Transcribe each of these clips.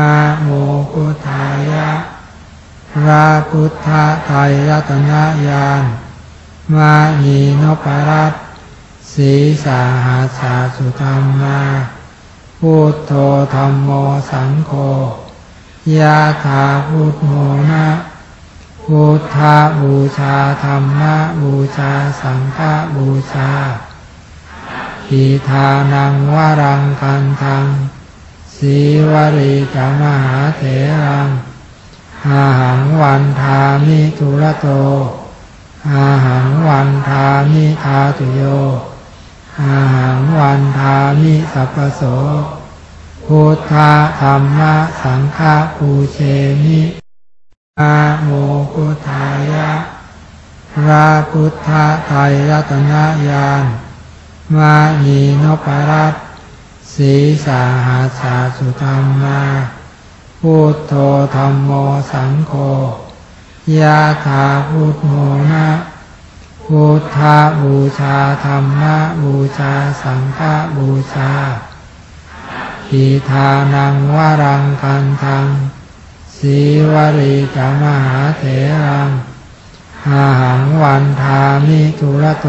นะโมพุทธายะพระพุทธไตรรัตนญาณมานีนปรัตสีสาหาสาสุธรรมาพุทโธธรรมโมสังโฆยะถาพุทโมนะพุทธบูชาธรรมบูชาสังฆบูชาอิทานังวรังกันทัง สีวริกมหาเถรังอาหังวันทามิทุระโต อาหังวันทามิทาตุโย อาหังวันทามิสัพโส พุทธธรรมะสังฆปูเชมิอาโมพุทธายะพระพุทธไตรรัตนญาณมานีนปรัต สีสาหาสาสุธรรมาพุทโธธรรมโมสังโฆยะถาพุทโมนะพุทธบูชาธรรมบูชาสังฆบูชาอิทานังวรังกันทังสีวริกมหาเถรังอาหังวันทามิทุระโต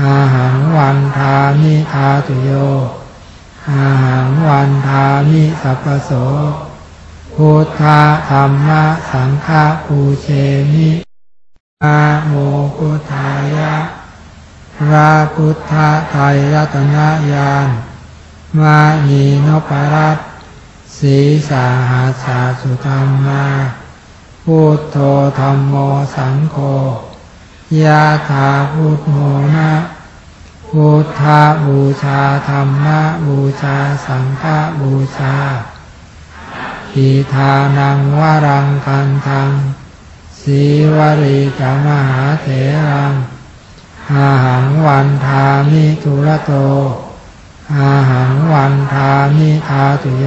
อาหังวันทามิทาตุโย อาหังวันทามิสัพโสพุทธะธรรมะสังฆปูเชมิอาโมพุทธายะพระพุทธไตรรัตนญาณมานีนปรัตสีสาหาสาสุธรรมาพุทโธธรรมโมสังโฆยะถาพุทโมนะ พุทธบูชาธรรมบูชาสังฆบูชาอิทานังวรังกันทังสีวริกมหาเถรังอาหังวันทามิทุระโต อาหังวันทามิทาตุโย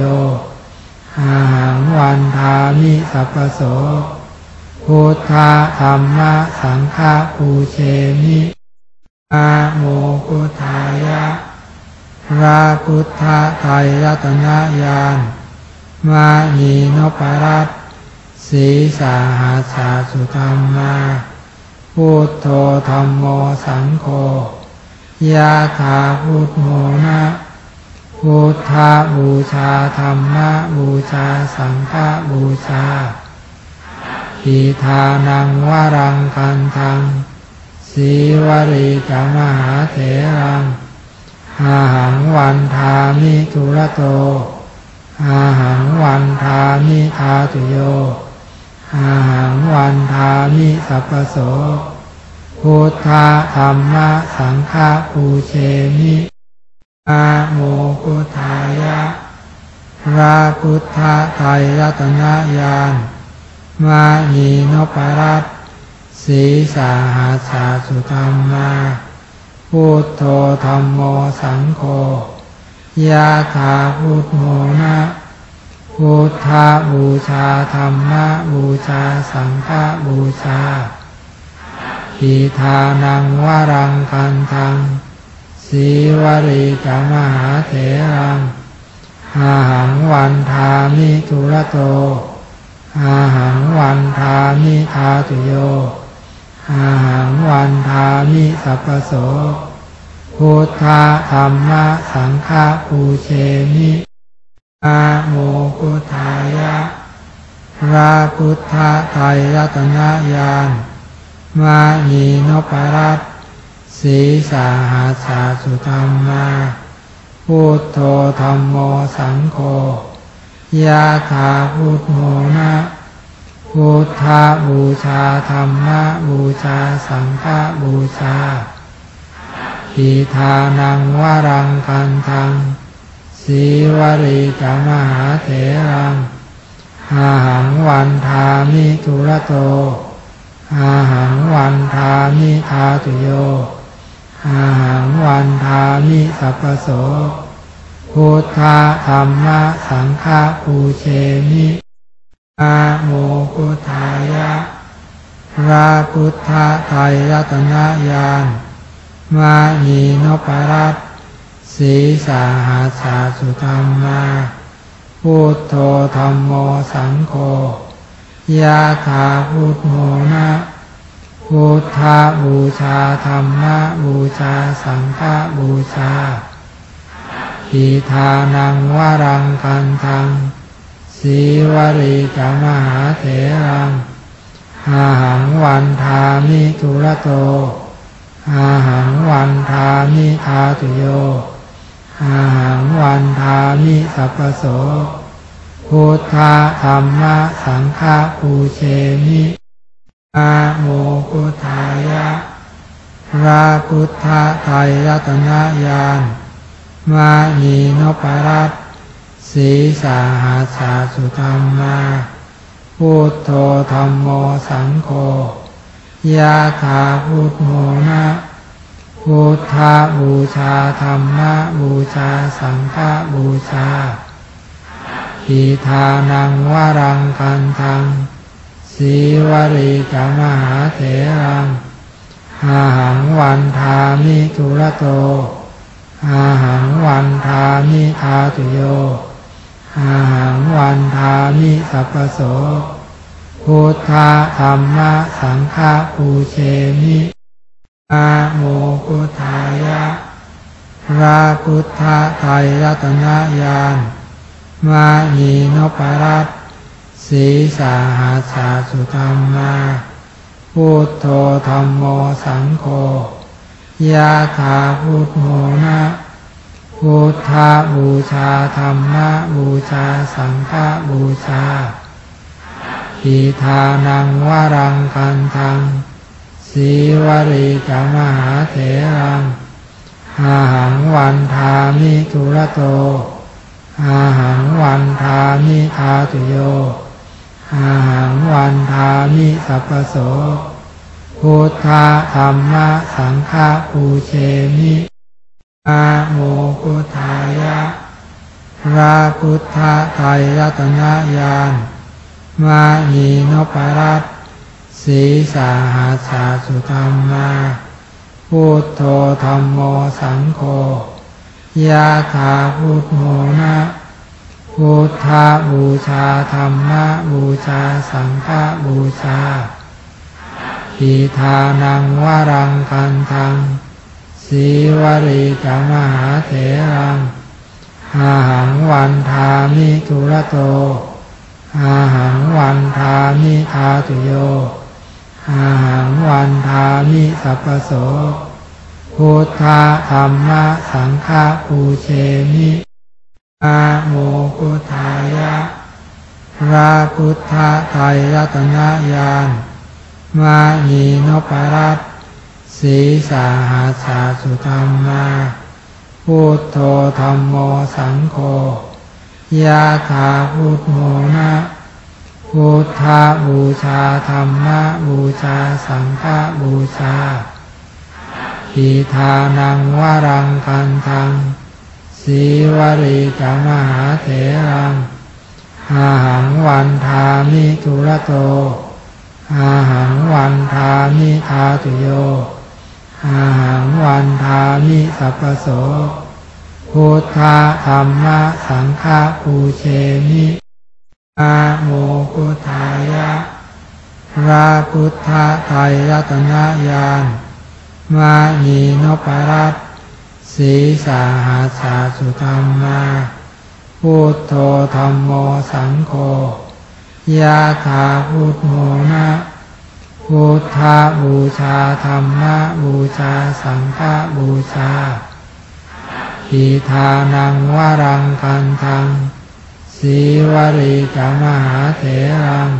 อาหังวันทามิสัพพโส พุทธธรรมสังฆปูเชมิ อาโมพุทธายะพระพุทธไตรรัตนญาณมานีนปรัตสีสาหาสาสุธรรมาพุทโธธรรมโมสังโฆยะถาพุทโมนะพุทธบูชาธรรมะบูชาสังฆบูชาอิทานังวรังกันทัง สีวริกมหาเถรังอาหังวันทามิทุระโต อาหังวันทามิทาตุโย อาหังวันทามิสัพโส พุทธธรรมสังฆปูเชมิอาโมพุทธายะพระพุทธไตรรัตนญาณมานีนปรัต สีสาหาสาสุธรรมาพุทโธธรรมโมสังโฆยะถาพุทโมนะพุทธาบูชาธรรมะบูชาสังฆบูชาอิทานังวรังกันทังสีวริกมหาเถรังอาหังวันทามิทุระโตอาหังวันทามิทาตุโย อาหังวันทามิสัพโสพุทธธรรมะสังฆปูเชมิอาโมพุทธายะพระพุทธไตรรัตนญาณมานีนปรัตสีสาหาสาสุธรรมาพุทโธธรรมโมสังโฆยะถาพุทโมนะ พุทธบูชาธรรมบูชาสังฆบูชาอิทานังวรังกันทังสีวริกมหาเถรังอาหังวันทามิทุระโต อาหังวันทามิทาตุโย อาหังวันทามิสัพพโส พุทธธรรมสังฆปูเชมิ อาโมพุทธายะพระพุทธไตรรัตนญาณมานีนปรัตสีสาหาสาสุธรรมาพุทโธธรรมโมสังโฆยะถาพุทโมนะพุทธบูชาธรรมบูชาสังฆบูชาอิทานังวรังกันทัง สีวริกมหาเถรังอาหังวันทามิทุระโต อาหังวันทามิทาตุโย อาหังวันทามิสัพโส พุทธธรรมะสังฆปูเชมิอาโมพุทธายะพระพุทธไตรรัตนญาณมานีนปรัต สีสาหาสาสุธรรมาพุทโธธรรมโมสังโฆยะถาพุทโมนะพุทธาบูชาธรรมะบูชาสังฆบูชาอิทานังวรังกันทังสีวริกมหาเถรังอาหังวันทามิทุระโตอาหังวันทามิทาตุโย อาหังวันทามิสัพโสพุทธธรรมะสังฆปูเชมิอาโมพุทธายะพระพุทธไตรรัตนญาณมานีนปรัตสีสาหาสาสุธรรมาพุทโธธรรมโมสังโฆยะถาพุทโมนะ พุทธบูชาธรรมบูชาสังฆบูชาอิทานังวรังกันทังสีวริกมหาเถรังอาหังวันทามิทุระโต อาหังวันทามิทาตุโย อาหังวันทามิสัพโส พุทธธรรมสังฆปูเชมิ อาโมพุทธายะ พระพุทธไตรรัตนญาณมานีนปรัตสีสาหาสาสุธรรมาพุทโธธรรมโมสังโฆยะถาพุทโมนะพุทธบูชาธรรมบูชาสังฆบูชาอิทานังวรังกันทัง สีวริกมหาเถรังอาหังวันทามิทุระโต อาหังวันทามิทาตุโย อาหังวันทามิสัพโส พุทธะธรรมะสังฆปูเชมิอาโมพุทธายะพระพุทธไตรรัตนญาณมานีนปรัต สีสาหาสาสุธรรมาพุทโธธรรมโมสังโฆยะถาพุทโมนะพุทธาบูชาธรรมบูชาสังฆบูชาอิทานังวรังกันทังสีวริกมหาเถรังอาหังวันทามิทุระโตอาหังวันทามิทาตุโย อาหังวันทามิสัพโสพุทธะธรรมะสังฆปูเชมิอาโมพุทธายะพระพุทธไตรรัตนญาณมานีนปรัตสีสาหาสาสุธรรมาพุทโธธรรมโมสังโฆยะถาพุทโมนะ พุทธบูชาธรรมบูชาสังฆบูชาอิทานังวรังกันทังสีวริกมหาเถรัง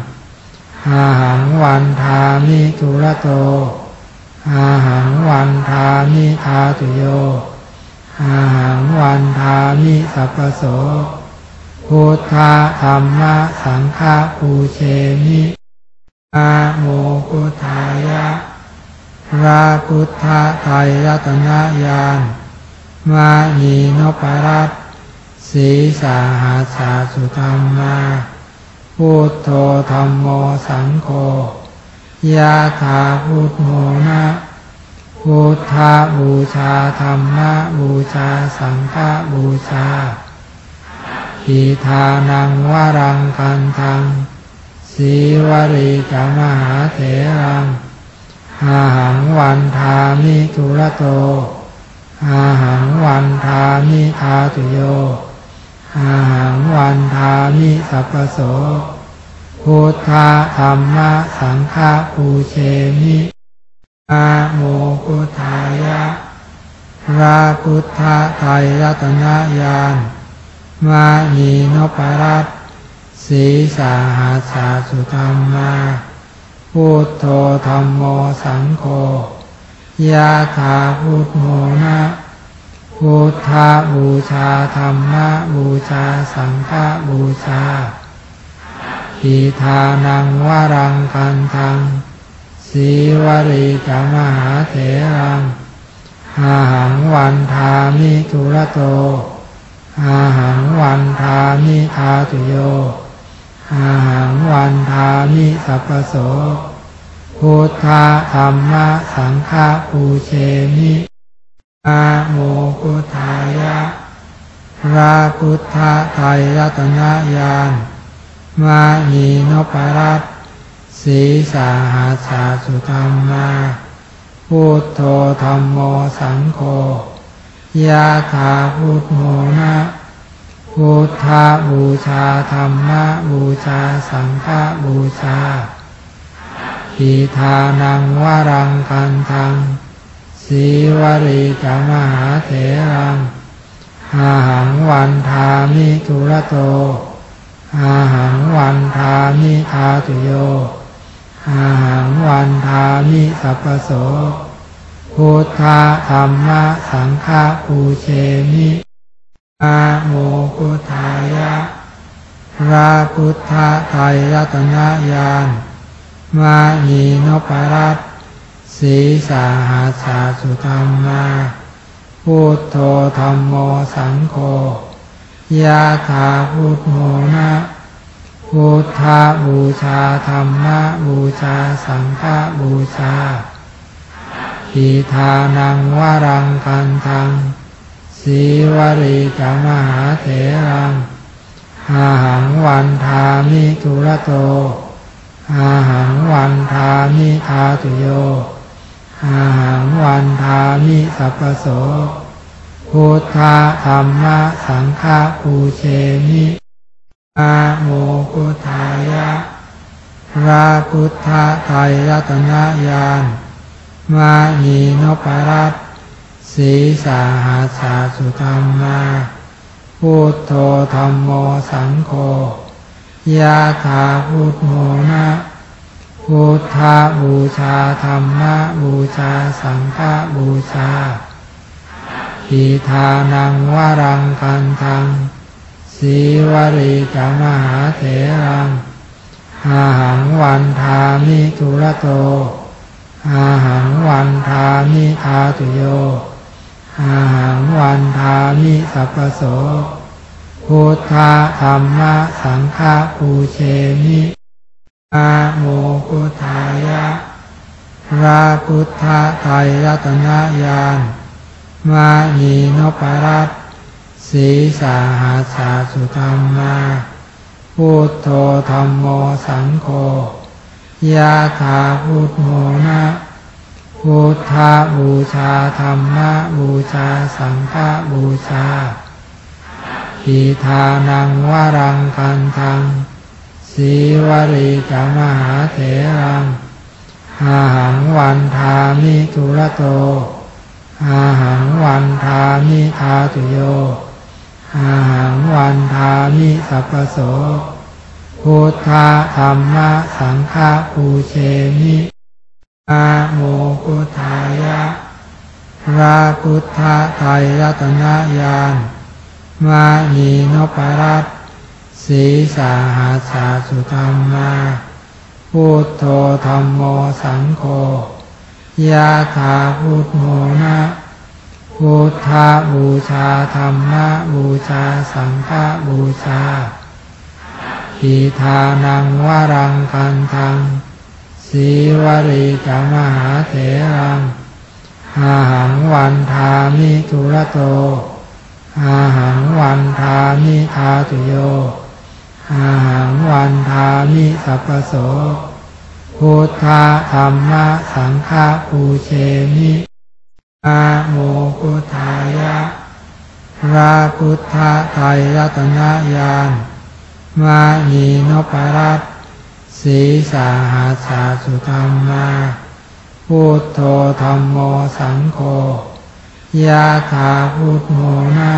อาหังวันทามิทุระโตอาหังวันทามิทาตุโยอาหังวันทามิสัพโสพุทธธรรมสังฆปูเชมิ อาโมพุทธายะพระพุทธไตรรัตนญาณมานีนปรัตสีสาหาสาสุธรรมาพุทโธธรรมโมสังโฆยะถาพุทโมนะพุทธบูชาธรรมะบูชาสังฆบูชาอิทานังวรังคันทัง สีวรีกมหาเถรังอาหังวันทามิทุระโต อาหังวันทามิทาตุโย อาหังวันทามิสัพโส พุทธะธรรมะสังฆปูเชมิอาโมพุทธายะพระพุทธไตรรัตนญาณมานีนปรัต สีสาหาสาสุธรรมาพุทโธธรรมโมสังโฆยาถาพุทโมนะพุทธาบูชาธรรมะบูชาสังฆบูชาอิทานังวรังกันทังสีวรีกมหาเถรังอาหังวันทามิทุระโตอาหังวันทามิทาตุโย อาหังวันทามิสัพโสพุทธะธรรมะสังฆปูเชมิอาโมพุทธายะพระพุทธไตรรัตนญาณมานีนปรัตสีสาหาสาสุธรรมาพุทโธธรรมโมสังโฆยาถาพุทโมนะ พุทธบูชาธรรมบูชาสังฆบูชาอิทานังวรังกันทังสีวรีกมหาเถรังอาหังวันทามิทุระโต อาหังวันทามิทาตุโย อาหังวันทามิสัพโส พุทธธรรมสังฆปูเชมิ อาโมพุทธายะพระพุทธไตรรัตนญาณมานีนปรัตสีสาหาสาสุธรรมาพุทโธธรรมโมสังโฆยาถาพุทโมนะพุทธบูชาธรรมะบูชาสังฆบูชาอิทานังวรังกันทัง สีวรีกมหาเถรังอาหังวันทามิทุระโต อาหังวันทามิทาตุโย อาหังวันทามิสัพโส พุทธธรรมะสังฆปูเชมิอาโมพุทธายะพระพุทธไตรรัตนญาณมานีนปรัต สีสาหาสาสุธรรมาพุทโธธรรมโมสังโฆยาถาพุทโมนะพุทธาบูชาธรรมะบูชาสังฆบูชาอิทานังวรังกันทังสีวรีกมหาเถรังอาหังวันทามิทุระโตอาหังวันทามิทาตุโย อาหังวันทามิสัพโสพุทธธรรมะสังฆปูเชมิอาโมพุทธายะพระพุทธไตรรัตนญาณมานีนปรัตสีสาหาสาสุธรรมาพุทโธธรรมโมสังโฆยาถาพุทโมนะ พุทธบูชาธรรมะบูชาสังฆบูชาอิทานังวรังกันทังสีวรีกมหาเถรังอาหังวันทามิทุระโต อาหังวันทามิทาตุโย อาหังวันทามิสัพโส พุทธธรรมะสังฆปูเชมิ อาโมพุทธายะพระพุทธไตรรัตนญาณมานีนปรัตสีสาหาสาสุธรรมาพุทโธธรรมโมสังโฆยาถาพุทโมนะพุทธบูชาธรรมบูชาสังฆบูชาอิทานังวรังกันทัง สีวรีกมหาเถรังอาหังวันทามิทุระโต อาหังวันทามิทาตุโย อาหังวันทามิสัพโส พุทธธรรมะสังฆปูเชมิอาโมพุทธายะพระพุทธไตรรัตนญาณมานีนปรัต สีสาหาสาสุธรรมาพุทโธธรรมโมสังโฆยาถาพุทโมนะ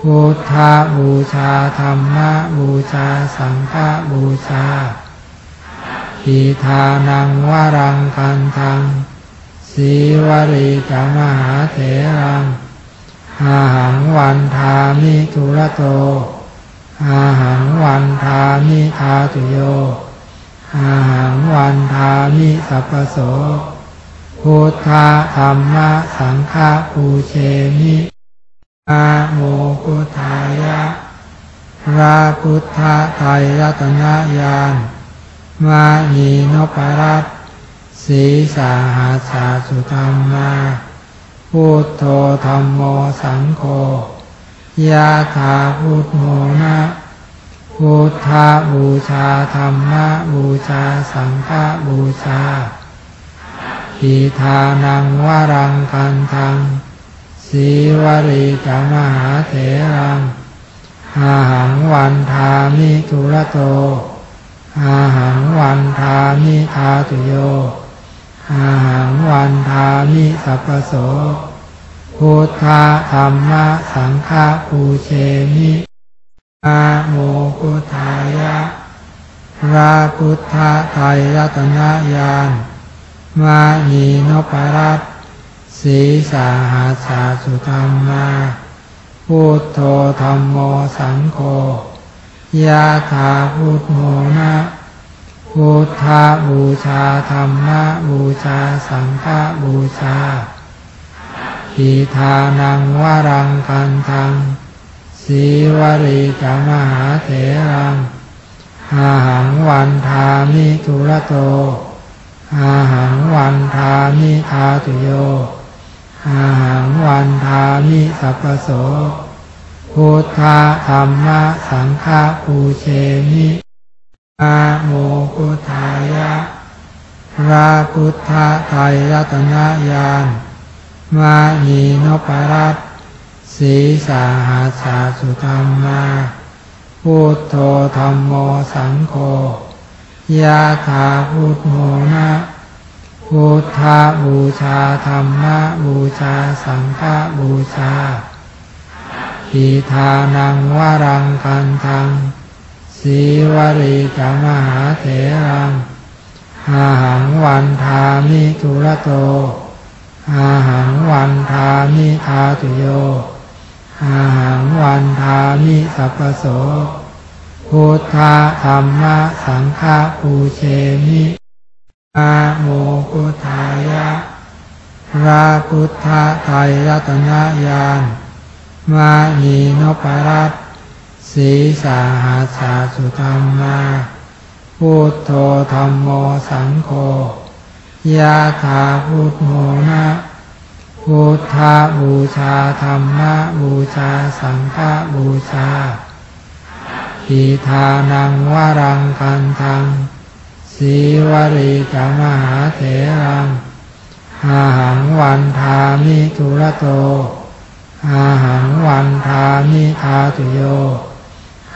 พุทธาบูชาธรรมบูชาสังฆบูชาอิทานังวรังกันทังสีวริกมหาเถรังอาหังวันทามิทุระโตอาหังวันทามิทาตุโย อาหังวันทามิสัพโสพุทธธรรมะสังฆปูเชมิอาโมกุทายะพระพุทธไตรรัตนญาณมานีนปรัตสีสาหาสาสุธรรมาพุทโธธรรมโมสังโฆยาถาพุทโมนะ พุทธบูชาธรรมบูชาสังฆบูชาอิทานังวรังกันทังสีวริกมหาเถรังอาหังวันทามิทุระโต อาหังวันทามิทาตุโย อาหังวันทามิสัพโส พุทธธรรมะสังฆปูเชมิ อาโมพุทธายะพระพุทธไตรรัตนญาณมานีนปรัตสีสาหาสาสุธรรมาพุทโธธรรมโมสังโฆยาถาพุทโมนะพุทธบูชาธรรมะบูชาสังฆบูชาอิทานังวรังกันทัง สีวริกมหาเถรังอาหังวันทามิทุระโต อาหังวันทามิทาตุโย อาหังวันทามิสัพพโส พุทธะธรรมะสังฆปูเชมิอาโมกุทธายะพระพุทธไตรรัตนญาณมานีนปรัต สีสาหาสาสุธรรมาพุทโธธรรมโมสังโฆยาถาพุทโมนะพุทธาบูชาธรรมบูชาสังฆบูชาอิทานังวรังกันทังสีวริกมหาเถรังอาหังวันทามิทุระโตอาหังวันทามิทาตุโย อาหังวันทามิสัพโสพุทธธรรมะสังฆปูเชมิอาโมกุทายะพระพุทธไตรรัตนญาณมานีนปรัตสีสาหาสาสุธรรมาพุทโธธรรมโมสังโฆยาถาพุทโมนะ พุทธบูชาธรรมบูชาสังฆบูชาอิทานังวรังกันทังสีวริกมหาเถรังอาหังวันทามิทุระโต อาหังวันทามิทาตุโย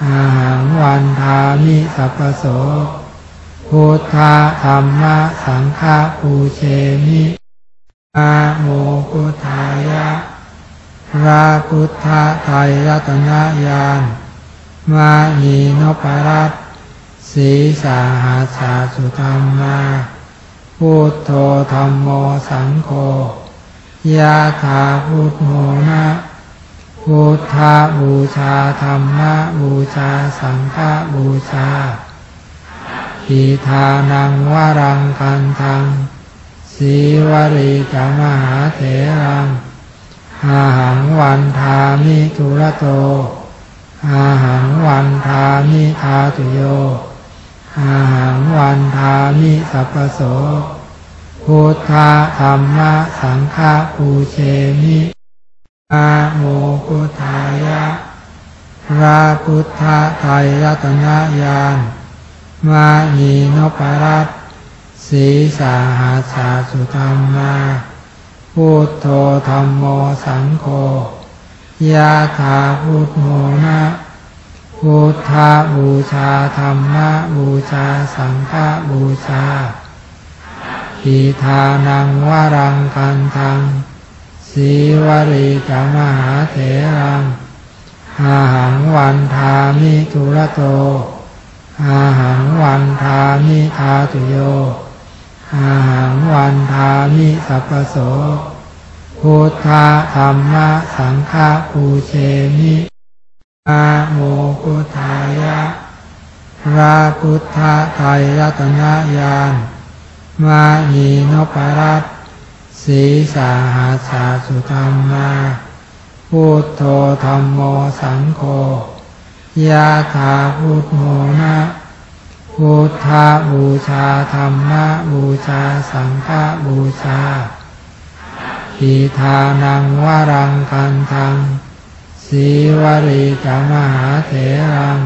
อาหังวันทามิสัพโส พุทธธรรมะสังฆปูเชมิ อาโมกุทธายะพระพุทธไตรรัตนญาณมานีนปรัตสีสาหาสาสุธรรมาพุทโธธรรมโมสังโฆยาถาพุทโมนะพุทธบูชาธรรมะบูชาสังฆบูชาอิทานังวรังกันทัง สีวริกมหาเถรังอาหังวันทามิทุระโต อาหังวันทามิทาตุโย อาหังวันทามิสัพโส พุทธะธรรมะสังฆปูเชมินะโมพุทธายะพระพุทธไตรรัตนญาณมานีนปรัต สีสาหาสาสุธรรมาพุทโธธรรมโมสังโฆยะถาพุทโมนะพุทธาบูชาธรรมะบูชาสังฆบูชาอิทานังวรังกันทังสีวริกมหาเถรังอาหังวันทามิทุระโตอาหังวันทามิทาตุโย อาหังวันทามิสัพโสพุทธธรรมะสังฆปูเชมิอาโมพุทธายะพระพุทธไตรรัตนญาณมานีนปรัตสีสาหาสาสุธรรมาพุทโธธรรมโมสังโฆยะถาพุทโมนะ พุทธบูชาธรรมบูชาสังฆบูชาอิทานังวรังกันทังสีวริกมหาเถรัง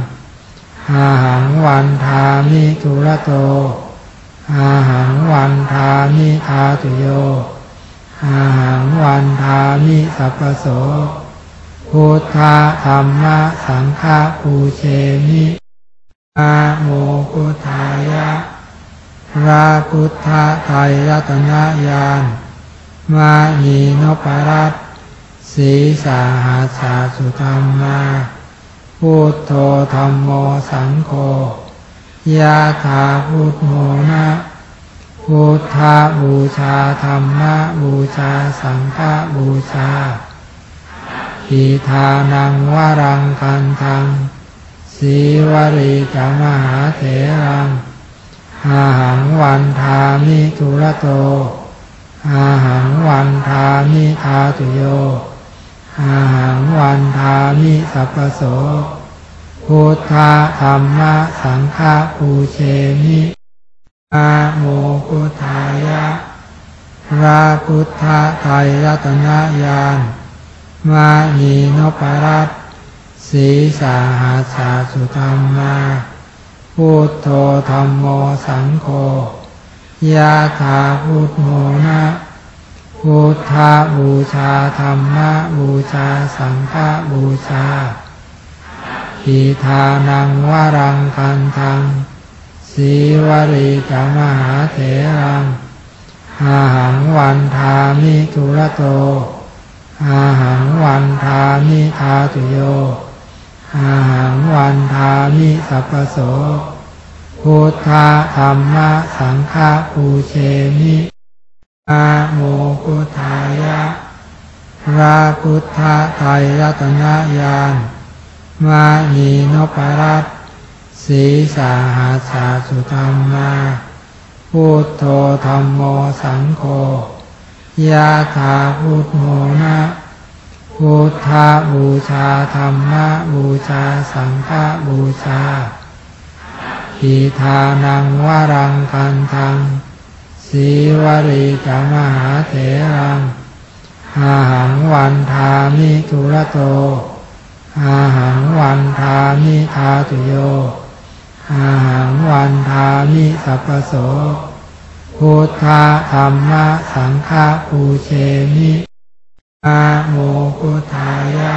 อาหังวันทามิทุระโต อาหังวันทามิทาตุโย อาหังวันทามิสัพโส พุทธธรรมสังฆปูเชมิ อาโมพุทธายะพระพุทธไตรรัตนญาณมานีนปรัตสีสาหาสาสุธรรมาพุทโธธรรมโมสังโฆยะถาพุทโมนะพุทธบูชาธรรมะบูชาสังฆบูชาอิทานังวรังกันทัง สีวริกมหาเถรังอาหังวันทามิทุระโต อาหังวันทามิทาตุโย อาหังวันทามิสัพโส พุทธธรรมะสังฆปูเชมิอาโมพุทธายะพระพุทธไตรรัตนญาณมานีนปรัต สีสาหาสาสุธรรมาพุทโธธรรมโมสังโฆยะถาพุทโมนะพุทธาบูชาธรรมบูชาสังฆบูชาอิทานังวรังกันทังสีวริกมหาเถรังอาหังวันทามิทุระโตอาหังวันทามิทาตุโย อาหังวันทามิสัพโสพุทธธรรมะสังฆปูเชมิอาโมพุทธายะพระพุทธไตรรัตนญาณมานีนปรัตสีสาหาสาสุธรรมาพุทโธธรรมโมสังโฆยะถาพุทโมนะ พุทธบูชาธรรมบูชาสังฆบูชาอิทานังวรังกันทังสีวริกมหาเถรังอาหังวันทามิทุระโต อาหังวันทามิทาตุโย อาหังวันทามิสัพโส พุทธธรรมสังฆปูเชมิ อาโมพุทธายะ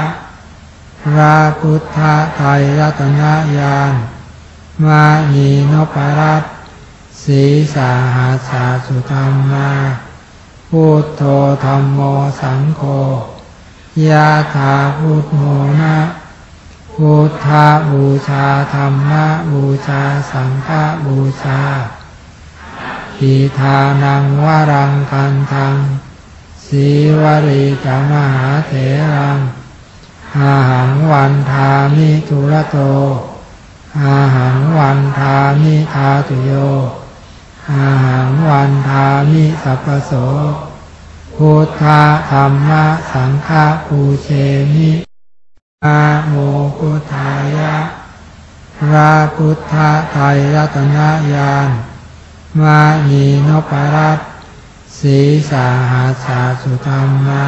พระพุทธไตรรัตนญาณมานีนปรัตสีสาหาสาสุธรรมาพุทโธธรรมโมสังโฆยะถาพุทโมนะพุทธบูชาธรรมะบูชาสังฆบูชาอิทานังวรังกันทัง สีวริกมหาเถรังอาหังวันทามิทุระโต อาหังวันทามิทาตุโย อาหังวันทามิสัพโส พุทธธรรมะสังฆปูเชมิอาโมพุทธายะพระพุทธไตรรัตนญาณมานีนปรัต สีสาหาสาสุธรรมา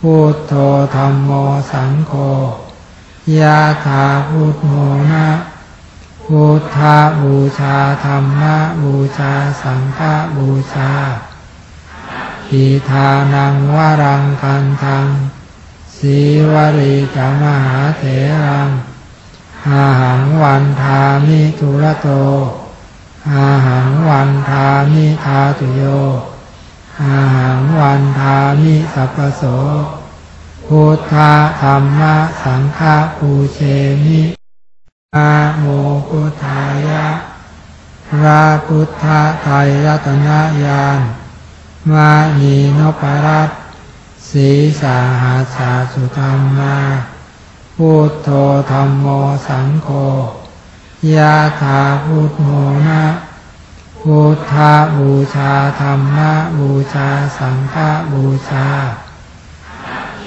พุทโธธรรมโมสังโฆยะถาพุทโมนะพุทธาบูชาธรรมะบูชาสังฆบูชาอิทานังวรังกันทังสีวริกมหาเถรังอาหังวันทามิทุระโตอาหังวันทามิทาตุโย อาหังวันทามิสัพโสพุทธธรรมะสังฆปูเชมิอาโมพุทธายะพระพุทธไตรรัตนญาณมานีนปรัตสีสาหาสาสุธรรมาพุทโธธรรมโมสังโฆยะถาพุทโมนะ พุทธาบูชาธรรมะบูชาสังฆบูชา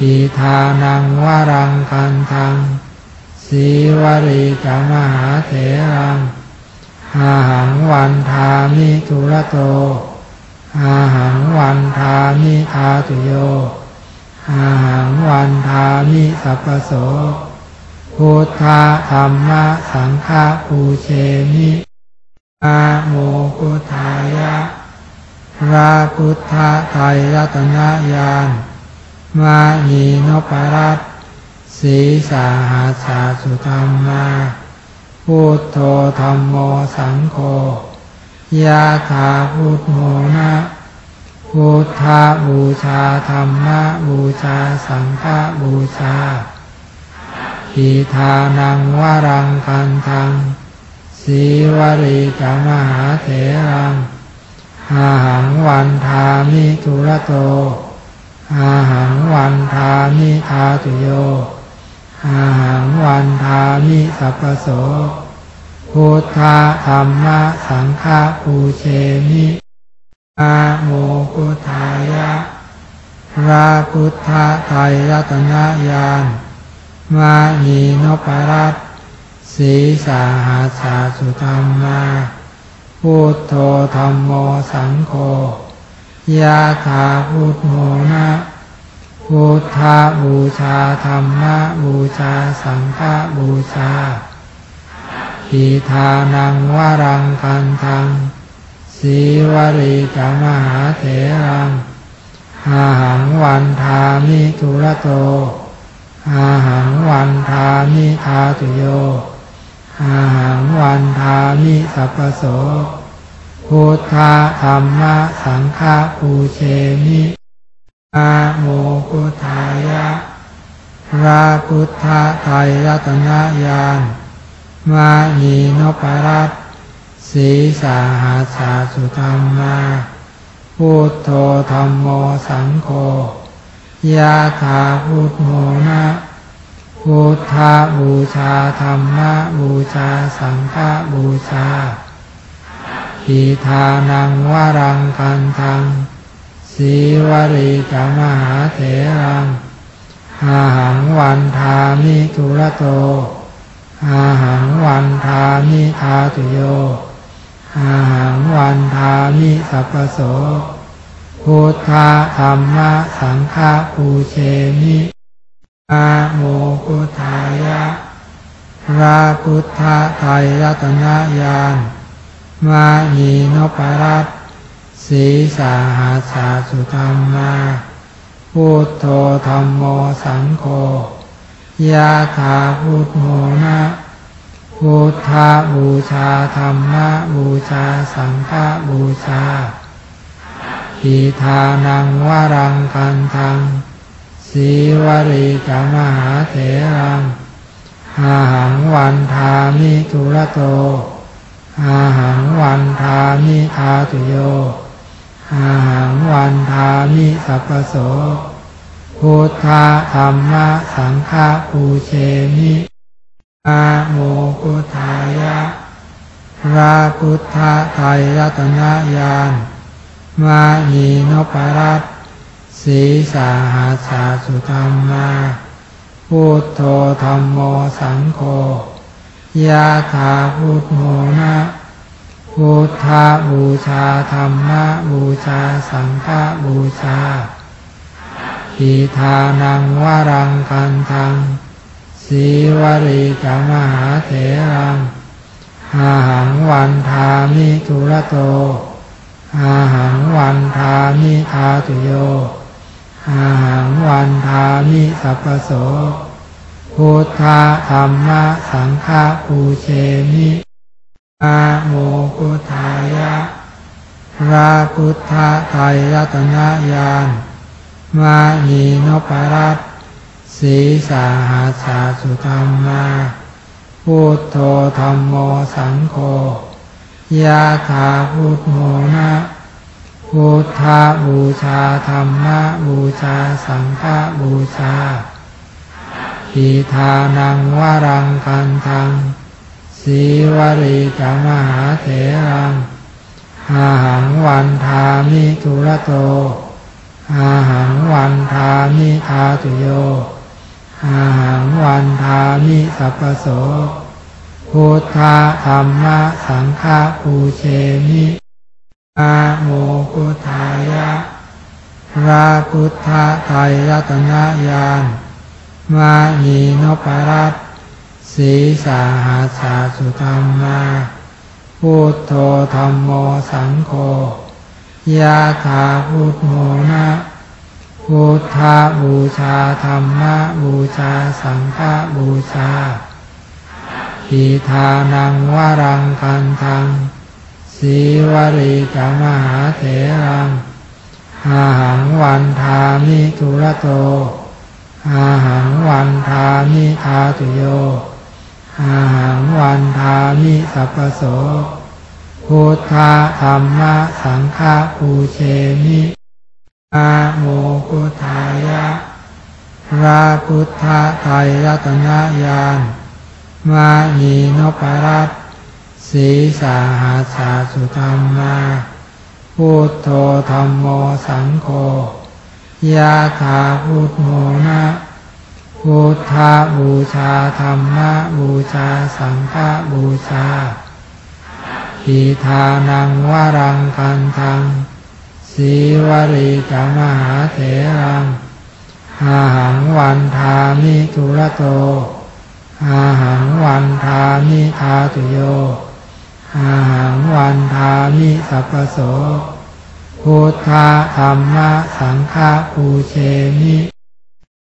อิทานังวรังกันทังสีวริกมหาเถรังอาหังวันทามิทุระโตอาหังวันทามิทาตุโยอาหังวันทามิสัพโสพุทธธรรมะสังฆปูเชมิ อาโมพุทธายะพระพุทธไตรรัตนญาณมานีนปรัตสีสาหาสาสุธรรมาพุทโธธรรมโมสังโฆยะถาพุทโมนะพุทธาบูชาธรรมะบูชาสังฆบูชาอิทานังวรังกันทัง สีวริกมหาเถรังอาหังวันทามิทุระโต อาหังวันทามิทาตุโย อาหังวันทามิสัพโส พุทธะธรรมะสังฆปูเชมิอาโมพุทธายะพระพุทธไตรรัตนญาณมานีนปรัต สีสาหาสาสุธรรมาพุทโธธรรมโมสังโฆยะถาพุทโมนะพุทธาบูชาธรรมะบูชาสังฆบูชาอิทานังวรังกันทังสีวริกมหาเถรังอาหังวันทามิทุระโตอาหังวันทามิทาตุโย อาหังวันทามิสัพโสพุทธธรรมะสังฆปูเชมิอาโมพุทธายะพระพุทธไตรรัตนญาณมานีนปรัตสีสาหาสาสุธรรมาพุทโธธรรมโมสังโฆยะถาพุทโมนะ พุทธบูชาธรรมะบูชาสังฆบูชาอิทานังวรังกันทังสีวริกมหาเถรังอาหังวันทามิทุระโตอาหังวันทามิทาตุโยอาหังวันทามิสัพโสพุทธธรรมะสังฆปูเชมิ อาโมพุทธายะพระพุทธไตรรัตนญาณมานีนปรัตสีสาหาสาสุธรรมาพุทโธธรรมโมสังโฆยะถาพุทโมนะพุทธาบูชาธรรมะบูชาสังฆบูชาอิทานังวรังกันทัง สีวริกมหาเถรังอาหังวันทามิทุระโต อาหังวันทามิทาตุโย อาหังวันทามิสัพโส พุทธะธรรมะสังฆปูเชมิอาโมพุทธายะพระพุทธไตรรัตนญาณมานีนปรัต สีสาหาสาสุธรรมาพุทโธธรรมโมสังโฆยะถาพุทโมนะพุทธาบูชาธรรมะบูชาสังฆบูชาอิทีทานังวรังคันทังสีวรีจามหาเถรังอาหังวันทามิทุระโตอาหังวันทามิทาตุโย อาหังวันทามิสัพโสพุทธธรรมะสังฆปูเชมิอาโมกุทธายะพระพุทธไตรตนญาณมานีนปรัตสีสาหาสาสุธรรมาพุทโธธรรมโมสังโฆยาถาพุทโมนะ พุทธบูชาธรรมะบูชาสังฆบูชาทีทานังวรังกันทังสีวรีจามหาเถรังอาหังวันทามิทุระโต อาหังวันทามิทาตุโย อาหังวันทามิสัพพโส พุทธธรรมะสังฆปูเชมิ อาโมกุทธายะพระพุทธไตรรัตนญาณมานีนปรัตสีสาหาสาสุธรรมาพุทโธธรรมโมสังโฆยาถาพุทโมนะพุทธบูชาธรรมบูชาสังฆบูชาทีทานังวรังกันทัง สีวรีจามหาเถรังอาหังวันทามิทุระโต อาหังวันทามิทาตุโย อาหังวันทามิสัพโส พุทธธรรมะสังฆปูเชมิอาโมกุทายะพระพุทธไตรรัตนญาณมานีนปรัต สีสาหาสาสุธรรมาพุทโธธรรมโมสังโฆยาถาพุทโมนะพุทธาบูชาธรรมบูชาสังฆบูชาทีทานังวรังกันทังสีวรีจามหาเถรังอาหังวันทามิทุระโตอาหังวันทามิทาตุโย อาหังวันทามิสัพโสพุทธธรรมะสังฆปูเชมิ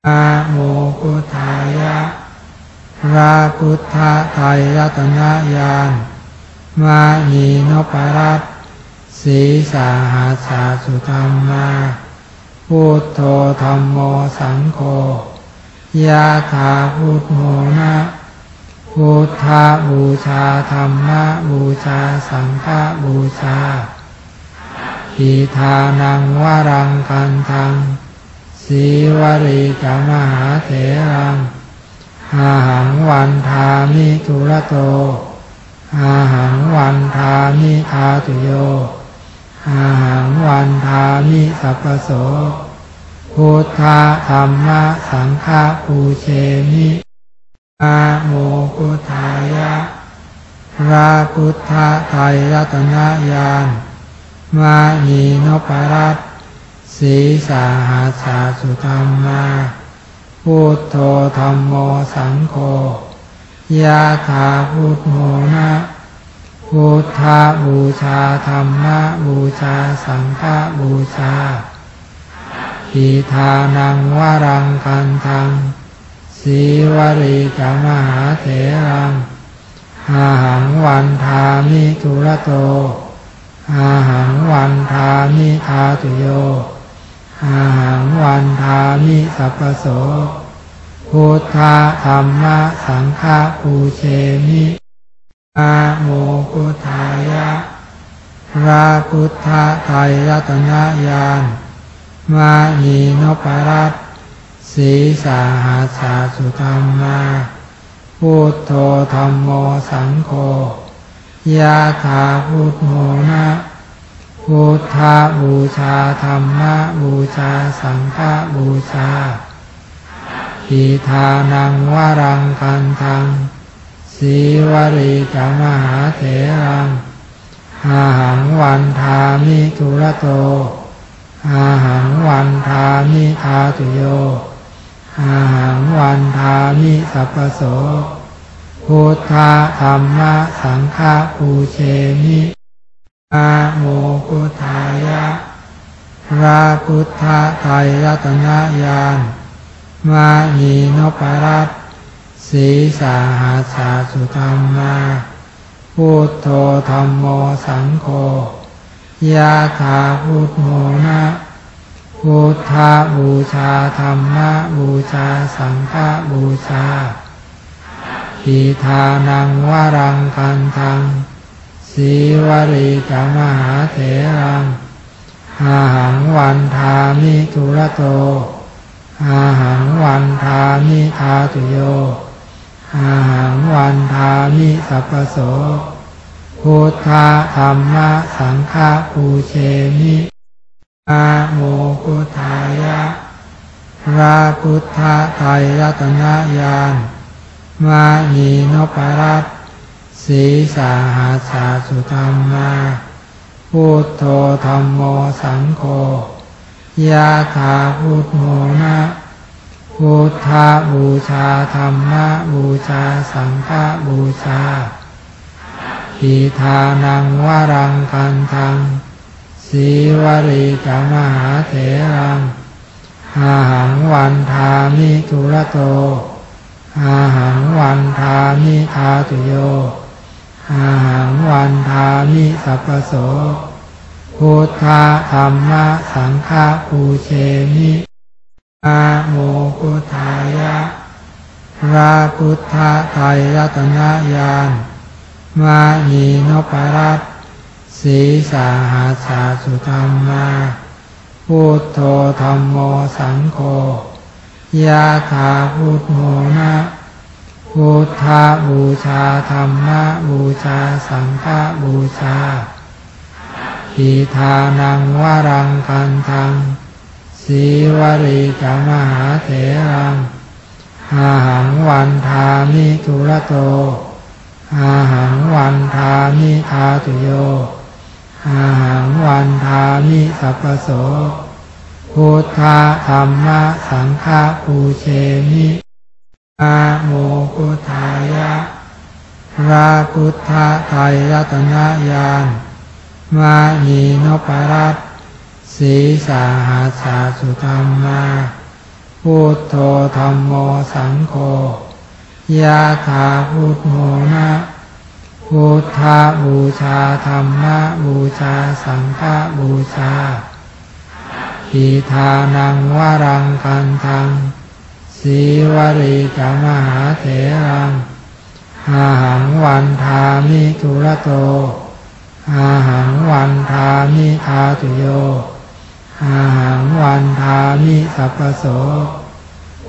อาโมกุทธายะพระพุทธไตรรัตนญาณมานีนปรัตสีสาหาสาสุธรรมาพุทโธธรรมโมสังโฆยาถาพุทโมนะ พุทธบูชาธรรมบูชาสังฆบูชาทีทานังวรังกันทังสีวรีจามหาเถรังอาหังวันทามิทุระโต อาหังวันทามิทาตุโย อาหังวันทามิสัพโส พุทธธรรมะสังฆปูเชมิ อาโมกุทายะพระพุทธไตรรัตนญาณมานีนปรัตสีสาหาสาสุธรรมาพุทโธธรรมโมสังโฆยาถาพุทโมนะพุทธบูชาธรรมบูชาสังฆบูชาทีทานังวรังกันทัง สีวรีจามหาเถรังอาหังวันทามิทุระโต อาหังวันทามิทาตุโย อาหังวันทามิสัพพโส พุทธธรรมะสังฆปูเชมิอาโมกุทายะพระพุทธไตรรัตนญาณมานีนปรัต สีสาหาสาสุธรรมาพุทโธธรรมโมสังโฆยาถาพุทโมนะพุทธาบูชาธรรมบูชาสังฆบูชาทีทานังวรังกันทังสีวรีจามหาเถรังอาหังวันทามิทุระโตออาหังวันทามิทาตุโย อาหังวันทามิสัพโสพุทธธรรมะสังฆปูเชมิอาโมพุทธายะพระพุทธไตรรัตนญาณมานีนปรัตสีสาหาสาสุธรรมาพุทโธธรรมโมสังโฆยาถาพุทโมนะ พุทธาบูชาธรรมบูชาสังฆบูชาอิทานังวรังกันทังสีวริกมหาเถรังอาหังวันทามิทุระโต อาหังวันทามิทาตุโย อาหังวันทามิสัพโส พุทธธรรมสังฆปูเชมิ อาโมพุทธายะพระพุทธไตรรัตนญาณมานีนปรัตสีสาหาสาสุธรรมาพุทโธธรรมโมสังโฆยาถาพุทโมนะพุทธาบูชาธรรมะบูชาสังฆบูชาอิทานังวรังกันทัง สีวริกมหาเถรังอาหังวันทามิทุระโต อาหังวันทามิทาตุโย อาหังวันทามิสัพโส พุทธะธรรมะสังฆปูเชมิอาโมพุทธายะพระพุทธไตรรัตนญาณมานีนปรัต สีสาหาสาสุธรรมาพุทโธธรรมโมสังโฆยาถาพุทโมนะพุทธาบูชาธรรมบูชาสังฆบูชาอิทานังวรังกันทังสีวริกมหาเถรังอาหังวันทามิทุระโตอาหังวันทามิทาตุโย อาหังวันทามิสัพโสพุทธธรรมะสังฆปูเชมิอาโมพุทธายะพระพุทธไตรรัตนญาณมานีนปรัตสีสาหาสาสุธรรมาพุทโธธรรมโมสังโฆยาถาพุทโมนะ พุทธบูชาธรรมบูชาสังฆบูชาอิทานังวรังกันทังสีวริกมหาเถรังอาหังวันทามิทุระโตอาหังวันทามิทาตุโยอาหังวันทามิสัพโส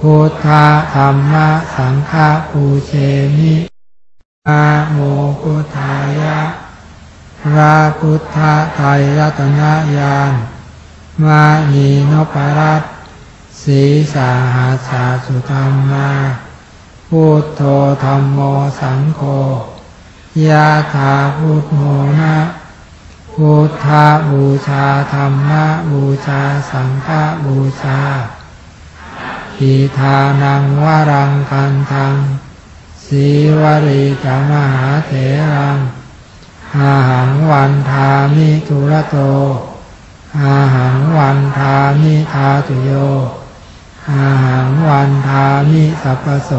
พุทธธรรมสังฆปูเชมิ อาโมพุทธายะพระพุทธไตรรัตนญาณมานีนปรัตสีสาหาสาสุธรรมาพุทโธธรรมโมสังโฆยาถาพุทโมนะพุทธาบูชาธรรมะบูชาสังฆบูชาอิทานังวรังกันทัง สีวริกมหาเถรังอาหังวันทามิทุระโต อาหังวันทามิทาตุโย อาหังวันทามิสัพโส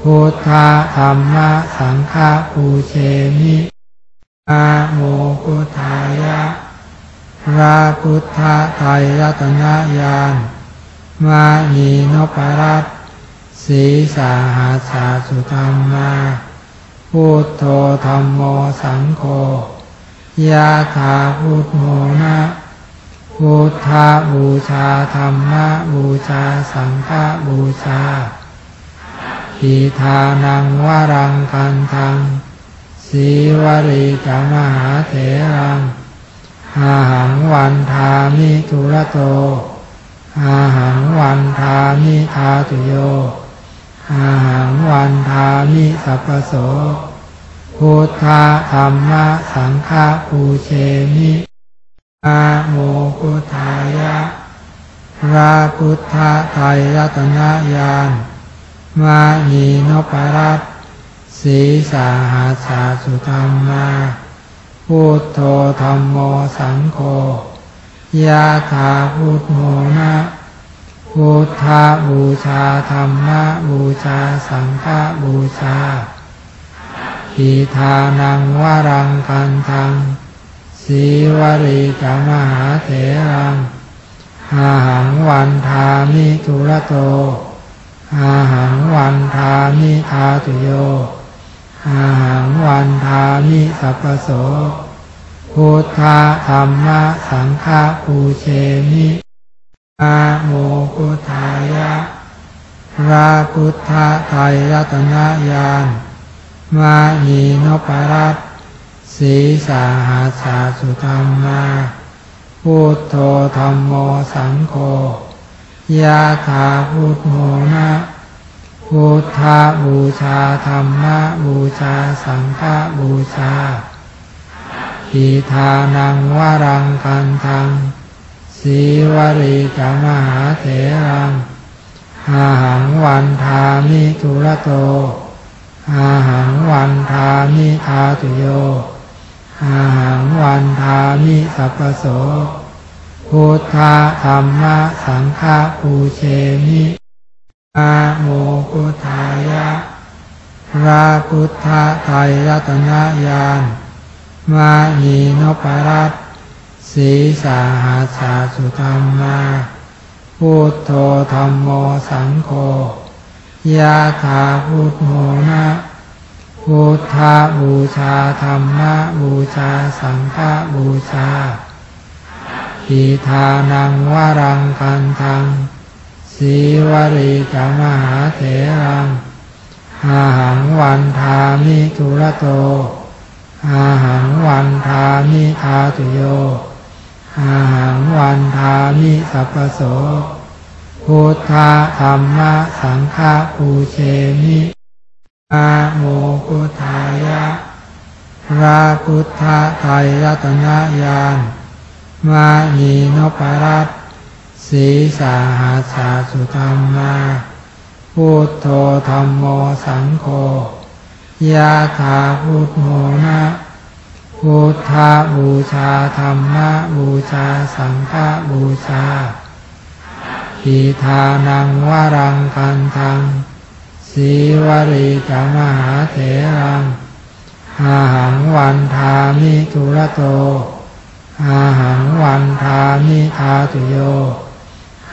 พุทธธรรมะสังฆปูเชมิอาโมพุทธายะพระพุทธไตรรัตนญาณมานีนปรัต สีสาหาสาสุธรรมาพุทโธธรรมโมสังโฆยาถาพุทโมนะพุทธาบูชาธรรมะบูชาสังฆบูชาอิทานังวรังกันทังสีวริกมหาเถรังอาหังวันทามิทุระโตอาหังวันทามิทาตุโย อาหังวันทามิสัพโสพุทธธรรมะสังฆปูเชมินะโมพุทธายะพระพุทธไตรรัตนญาณมานีนปรัตสีสาหาสาสุธรรมาพุทโธธรรมโมสังโฆยาถาพุทโมนะ พุทธบูชาธรรมะบูชาสังฆบูชาอิทานังวรังกันทังสีวริกมหาเถรังอาหังวันทามิทุระโต อาหังวันทามิทาตุโย อาหังวันทามิสัพพโส พุทธธรรมะสังฆปูเชมิ อาโมพุทธายะพระพุทธไตรรัตนญาณมานีนปรัตสีสาหาสาสุธรรมาพุทโธธรรมโมสังโฆยาถาพุทโมนะพุทธาบูชาธรรมะบูชาสังฆบูชาอิทานังวรังกันทัง สีวริกมหาเถรังอาหังวันทามิทุระโต อาหังวันทามิทาตุโย อาหังวันทามิสัพโส พุทธธรรมะสังฆปูเชมิอาโมพุทธายะพระพุทธไตรรัตนญาณมานีนปรัต สีสาหาสาสุธรรมาพุทโธธรรมโมสังโฆยาถาพุทโมนะพุทธาบูชาธรรมะบูชาสังฆบูชาอิทานังวรังกันทังสีวริกมหาเถรังอาหังวันทามิทุระโตอาหังวันทามิทาตุโย อาหังวันทามิสัพโสพุทธธรรมะสังฆปูเชมินะโมพุทธายะพระพุทธไตรรัตนญาณมานีนปรัตสีสาหาสาสุธรรมาพุทโธธรรมโมสังโฆยาถาพุทโมนะ พุทธบูชาธรรมบูชาสังฆบูชาอิทานังวรังกันทังสีวริกมหาเถรังอาหังวันทามิทุระโต อาหังวันทามิทาตุโย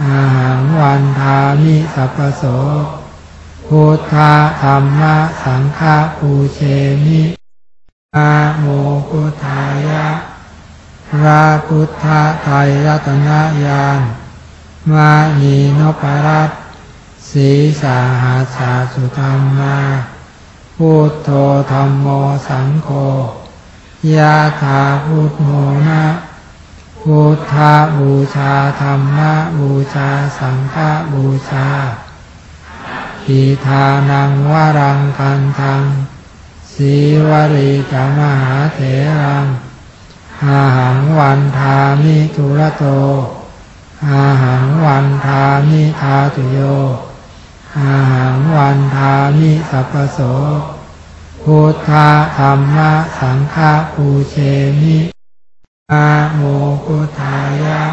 อาหังวันทามิสัพโส พุทธธรรมะสังฆปูเชมิ อาโมพุทธายะพระพุทธไตรรัตนญาณมานีนปรัตสีสาหาสาสุธรรมาพุทโธธรรมโมสังโฆยาถาพุทโมนะพุทธาบูชาธรรมะบูชาสังฆบูชาอิทานังวรังกันทัง สีวริกมหาเถรังอาหังวันทามิทุระโต อาหังวันทามิทาตุโย อาหังวันทามิสัพโส พุทธธรรมะสังฆปูเชมิอาโมพุทธายะ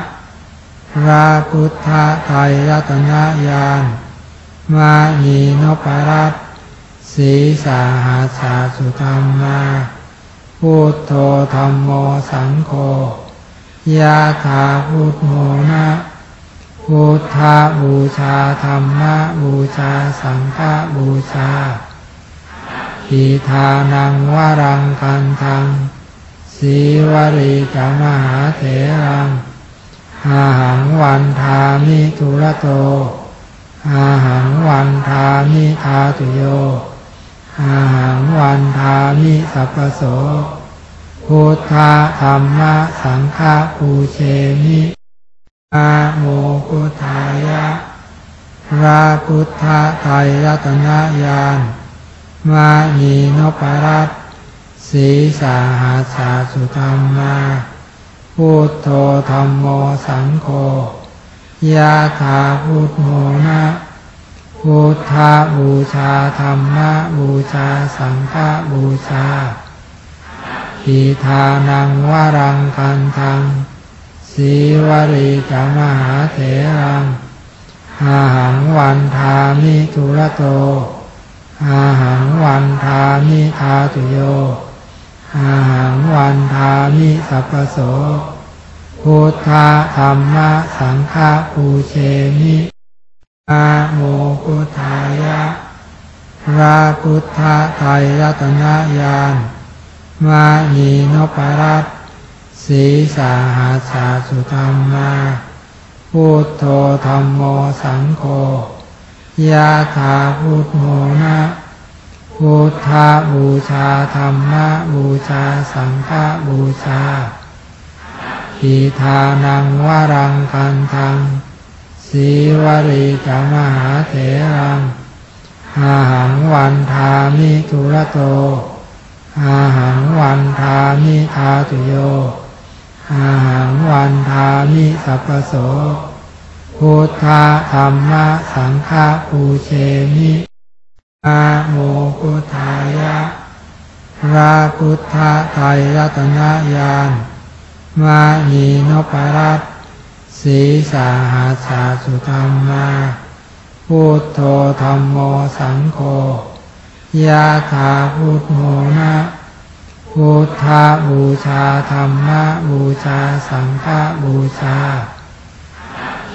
พระพุทธไตรรัตนญาณมานีนปรัต สีสาหาสาสุธรรมาพุทโธธรรมโมสังโฆยาถาพุทโมนะพุทธาบูชาธรรมบูชาสังฆบูชาอิทานังวรังกันทังสีวริกมหาเถรังอาหังวันทามิทุระโตอาหังวันทามิทาตุโย อาหังวันทามิสัพโสพุทธธรรมะสังฆปูเชมินะโมพุทธายะพระพุทธไตรรัตนญาณมานีนปรัตสีสาหาสาสุธรรมาพุพุทโธธรรมโมสังโฆยะถาพุทโมนะ พุทธบูชาธรรมบูชาสังฆบูชาอิทานังวรังกันทังสีวริกมหาเถรังอาหังวันทามิทุระโตอาหังวันทามิทาตุโยอาหังวันทามิสัพโสพุทธธรรมสังฆปูเชมิ อาโมพุทธายะพระพุทธไตรรัตนญาณมานีนปรัตสีสาหาสาสุธรรมาพุทโธธรรมโมสังโฆยะถาพุทโมนะพุทธาบูชาธรรมบูชาสังฆบูชาอิทานังวรังกันทัง สีวริกมหาเถรังอาหังวันทามิทุระโต อาหังวันทามิทาตุโย อาหังวันทามิสัพโส พุทธะธรรมะสังฆปูเชมิอาโมพุทธายะพระพุทธไตรรัตนญาณมานีนปรัต สีสาหาสาสุธรรมาพุทโธธรรมโมสังโฆยะถาพุทโมนะพุทธาบูชาธรรมบูชาสังฆบูชา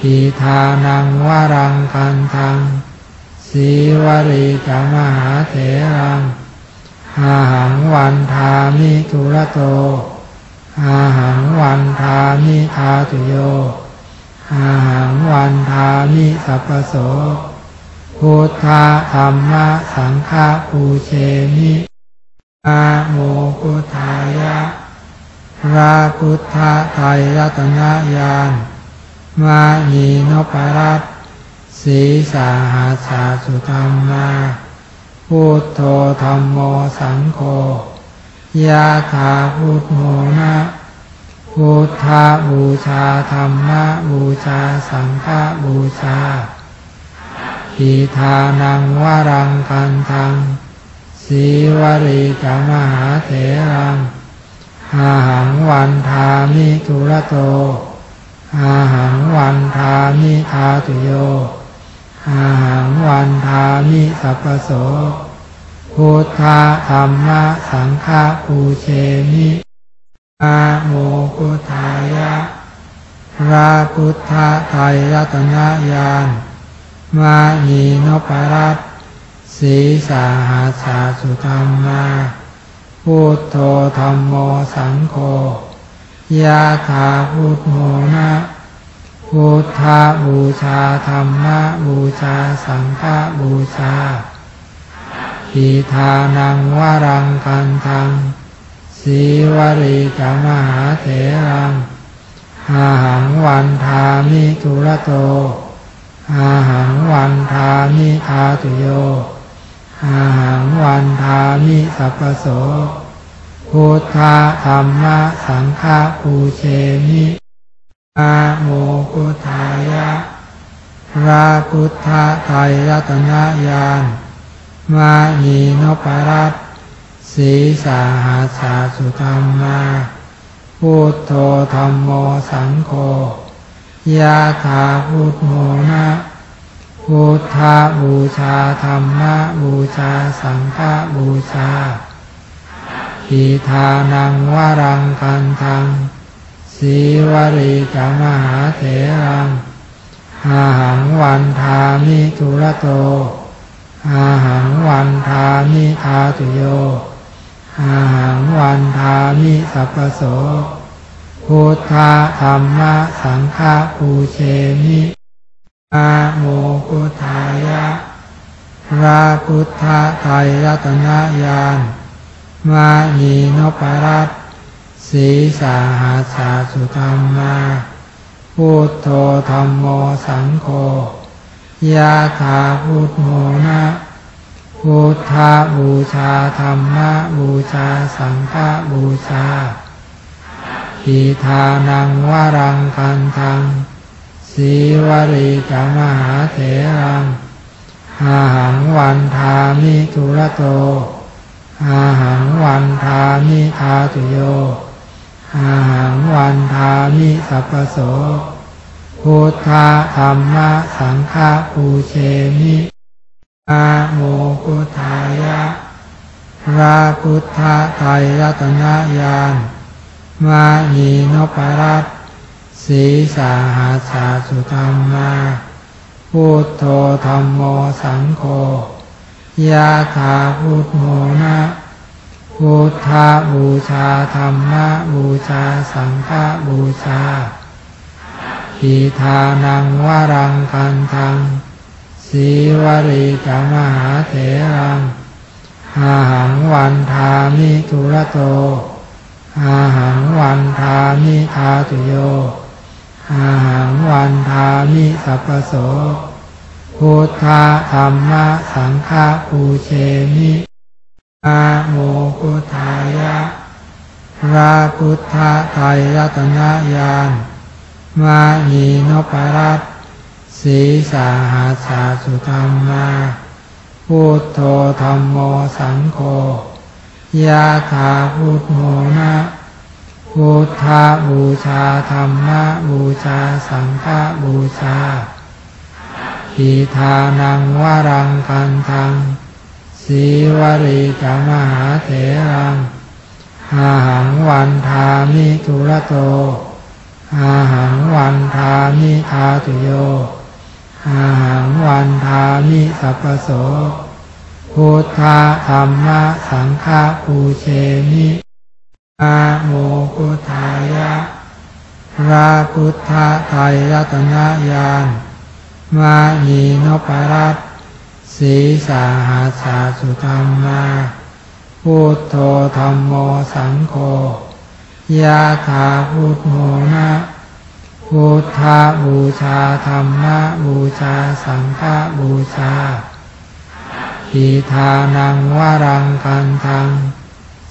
อิทานังวรังกันทังสีวริกมหาเถรังอาหังวันทามิทุระโตอาหังวันทามิทาตุโย อาหังวันทามิสัพโสพุทธธรรมะสังฆปูเชมิอาโมพุทธายะพระพุทธไตรรัตนญาณมานีนปรัตสีสาหาสาสุธรรมาพุทโธธรรมโมสังโฆยะถาพุทโมนะ พุทธบูชาธรรมบูชาสังฆบูชาอิทานังวรังกันทังสีวริกมหาเถรังอาหังวันทามิทุระโตอาหังวันทามิทาตุโยอาหังวันทามิสัพโสพุทธธรรมสังฆปูเชมิ อาโมพุทธายะพระพุทธไตรรัตนญาณมานีนปรัตสีสาหาสาสุธรรมาพุทโธธรรมโมสังโฆยะถาพุทโมนะพุทธบูชาธรรมะบูชาสังฆบูชาอิทานังวรังกันทัง สีวริกมหาเถรังอาหังวันทามิทุระโต อาหังวันทามิทาตุโย อาหังวันทามิสัพโส พุทธธรรมสังฆปูเชมิอาโมพุทธายะพระพุทธไตรรัตนญาณมานีนปรัต สีสาหาสาสุธรรมาพุทโธธรรมโมสังโฆยะถาพุทโมนะพุทธาบูชาธรรมะบูชาสังฆบูชาอิทานังวรังกันทังสีวริกมหาเถรังอาหังวันทามิทุระโตอาหังวันทามิทาตุโย อาหังวันทามิสัพโสพุทธธรรมะสังฆปูเชมิอาโมพุทธายะพระพุทธไตรรัตนญาณมานีนปรัตสีสาหาสาสุธรรมาพุทโธธรรมโมสังโฆยะถาพุทโมนะ พุทธบูชาธรรมบูชาสังฆบูชาอิอิทานังวรังคันทังสีวรีกมหาเถรังอาหังวันทามิทุระโต อาหังวันทามิทาตุโย อาหังวันทามิสัพโส พุทธธรรมะสังฆปูเชมิ อาโมกุทายะพระพุทธไตรรัตนญาณมานีนปรัตสีสาหาสาสุธรรมาพุทโธธรรมโมสังโฆยาถาพุทโมนะพุทธาบูชาธรรมะบูชาสังฆบูชาอิทานังวรังกันทัง สีวรีกมหาเถรังอาหังวันทามิทุระโต อาหังวันทามิทาตุโย อาหังวันทามิสัพโส พุทธธรรมะสังฆปูเชมิอาโมกุทธายะพระพุทธไตรรัตนญาณมานีนปรัต สีสาหาสาสุธรรมาพุทโธธรรมโมสังโฆยาถาพุทโมนะพุทธาบูชาธรรมะบูชาสังฆบูชาอิทานังวรังกันทังสีวรีกมหาเถรังอาหังวันทามิทุระโตอาหังวันทามิทาตุโย อาหังวันทามิสัพโสพุทธธรรมะสังฆปูเชมิอาโมกุทธายะพระพุทธไตรรัตนญาณมานีนปรัตสีสาหาสาสุธรรมาพุทโธธรรมโมสังโฆยาถาพุทโมนะ พุทธบูชาธรรมบูชาสังฆบูชาอิทานังวรังกันทัง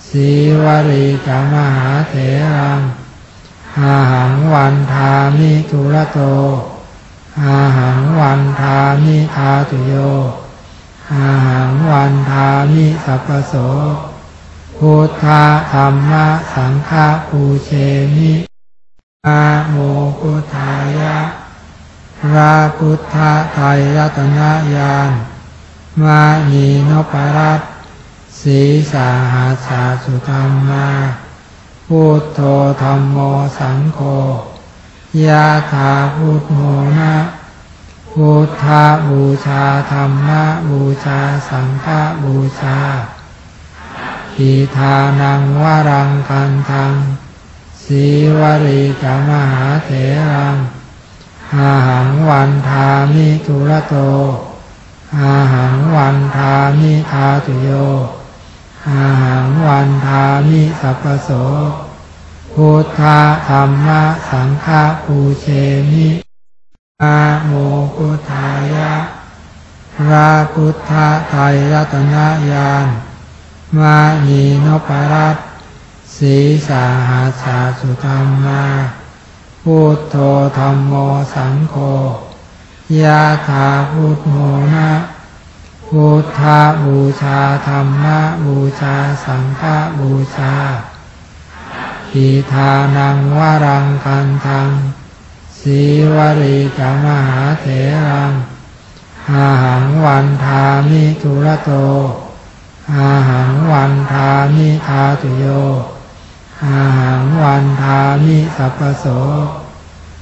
สีวรีกมหาเถรังอาหังวันทามิทุระโตอาหังวันทามิทาตุโยอาหังวันทามิสัพโสพุทธธรรมสังฆปูเชมิ อาโมกุทธายะพระพุทธไตรรัตนญาณมานีนปรัตสีสาหาสาสุธรรมาพุทโธธรรมโมสังโฆยาถาพุทโมนะพุทธาบูชาธรรมะบูชาสังฆบูชาอิทานังวรังกันทัง สีวรีกมหาเถรังอาหังวันทามิทุระโต อาหังวันทามิทาตุโย อาหังวันทามิสัพโส พุทธะธรรมะสังฆปูเชมิอาโมกุทธายะพระพุทธไตรรัตนญาณมานีนปรัต สีสาหาสาสุธรรมาพุทโธธรรมโมสังโฆยาถาพุทโมนะพุทธาบูชาธรรมะบูชาสังฆบูชาอิทานังวรังกันทังสีวรีกมหาเถรังอาหังวันทามิทุระโตอาหังวันทามิทาตุโย อาหังวันทามิสัพโส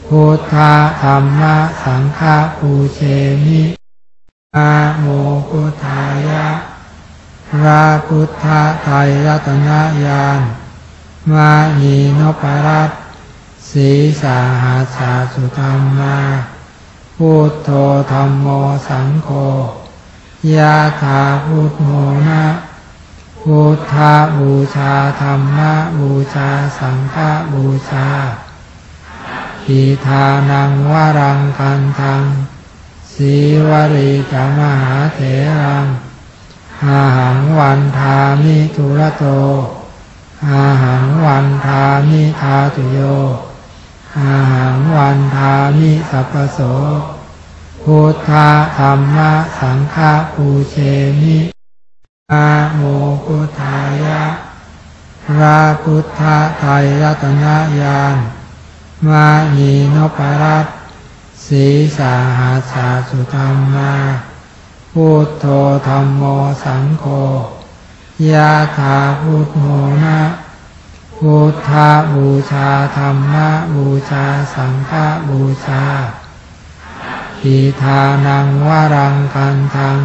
พุทธธรรมะสังฆปูเชมิอาโมกุทายะพระพุทธไตรรัตนญาณมานีนปรัตสีสาหาสาสุธรรมาพุทโธธรรมโมสังโฆยาถาพุทโมนะ พุทธบูชาธรรมบูชาสังฆบูชาอิทานังวรังกันทังสีวรีกมหาเถรังอาหังวันทามิทุระโตอาหังวันทามิทาตุโยอาหังวันทามิสัพพโสพุทธธรรมะสังฆปูเชมิ อาโมกุทธายะพระพุทธไตรรัตนญาณมานีนปรัตสีสาหาสาสุธรรมาพุทโธธรรมโมสังโฆยาถาพุทโมนะพุทธบูชาธรรมะบูชาสังฆบูชาอิทานังวรังกันทัง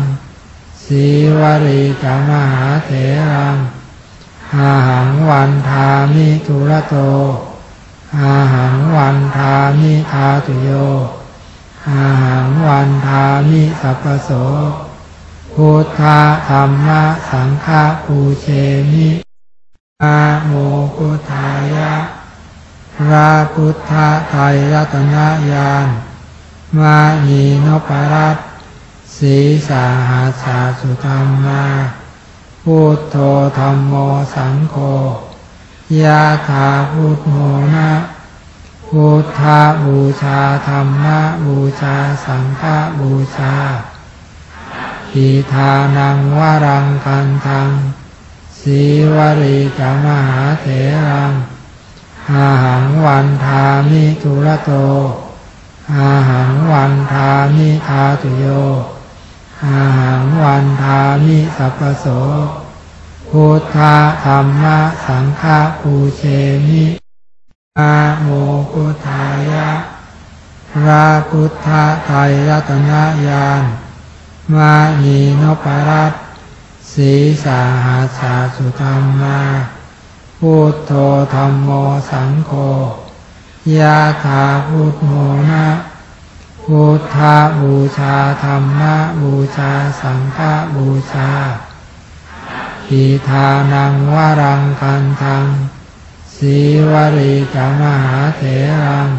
สีวริกมหาเถรังอาหังวันทามิทุระโต อาหังวันทามิทาตุโย อาหังวันทามิสัพโส พุทธธรรมะสังฆปูเชมิอาโมกุทายะพระพุทธไตรรัตนญาณมานีนปรัต สีสาหาสาสุธรรมาพุทโธธรรมโมสังโฆยาถาพุทโมนะพุทธาบูชาธรรมบูชาสังฆบูชาอิทานังวรังกันทังสีวริกมหาเถรังอาหังวันทามิทุระโตอาหังวันทามิทาตุโย อาหังวันทามิสัพโสพุทธะธรรมะสังฆปูเชมิอาโมกุทธายะพระพุทธไตรรัตนญาณมานีนปรัตสีสาหาสาสุธรรมาพุทโธธรรมโมสังโฆยาถาพุทโมนะ พุทธบูชาธรรมบูชาสังฆบูชาอิทานังวรังกันทังสีวริกมหาเถรัง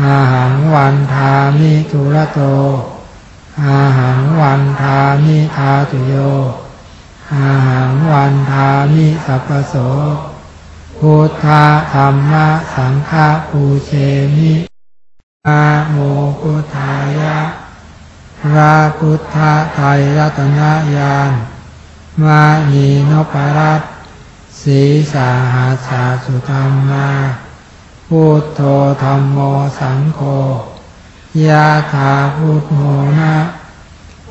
อาหังวันทามิทุระโต อาหังวันทามิทาตุโย อาหังวันทามิสัพโส พุทธธรรมะสังฆปูเชมิ อาโมกุทธายะพระพุทธไตรรัตนญาณมานีนปรัตสีสาหาสาสุธรรมาพุทโธธรรมโมสังโฆยาถาพุทโมนะ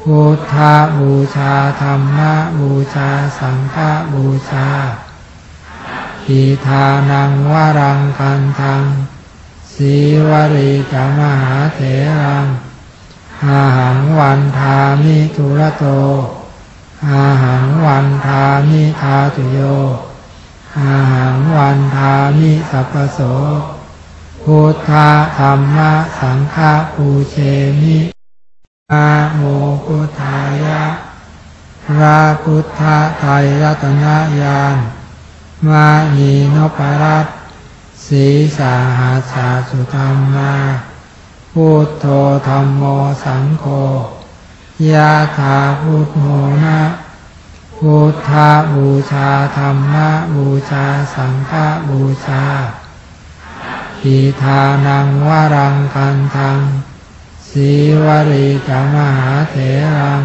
พุทธบูชาธรรมะบูชาสังฆบูชาอิทานังวรังกันทัง สีวริกมหาเถรังอาหังวันทามิทุระโต อาหังวันทามิทาตุโย อาหังวันทามิสัพโส พุทธธรรมะสังฆปูเชมิอาโมกุทายะพระพุทธไตรรัตนญาณมานีนปรัต สีสาหาสาสุธรรมาพุทโธธรรมโมสังโฆยาถาพุทโมนะพุทธาบูชาธรรมบูชาสังฆบูชาอิทานังวรังกันทังสีวริกมหาเถรัง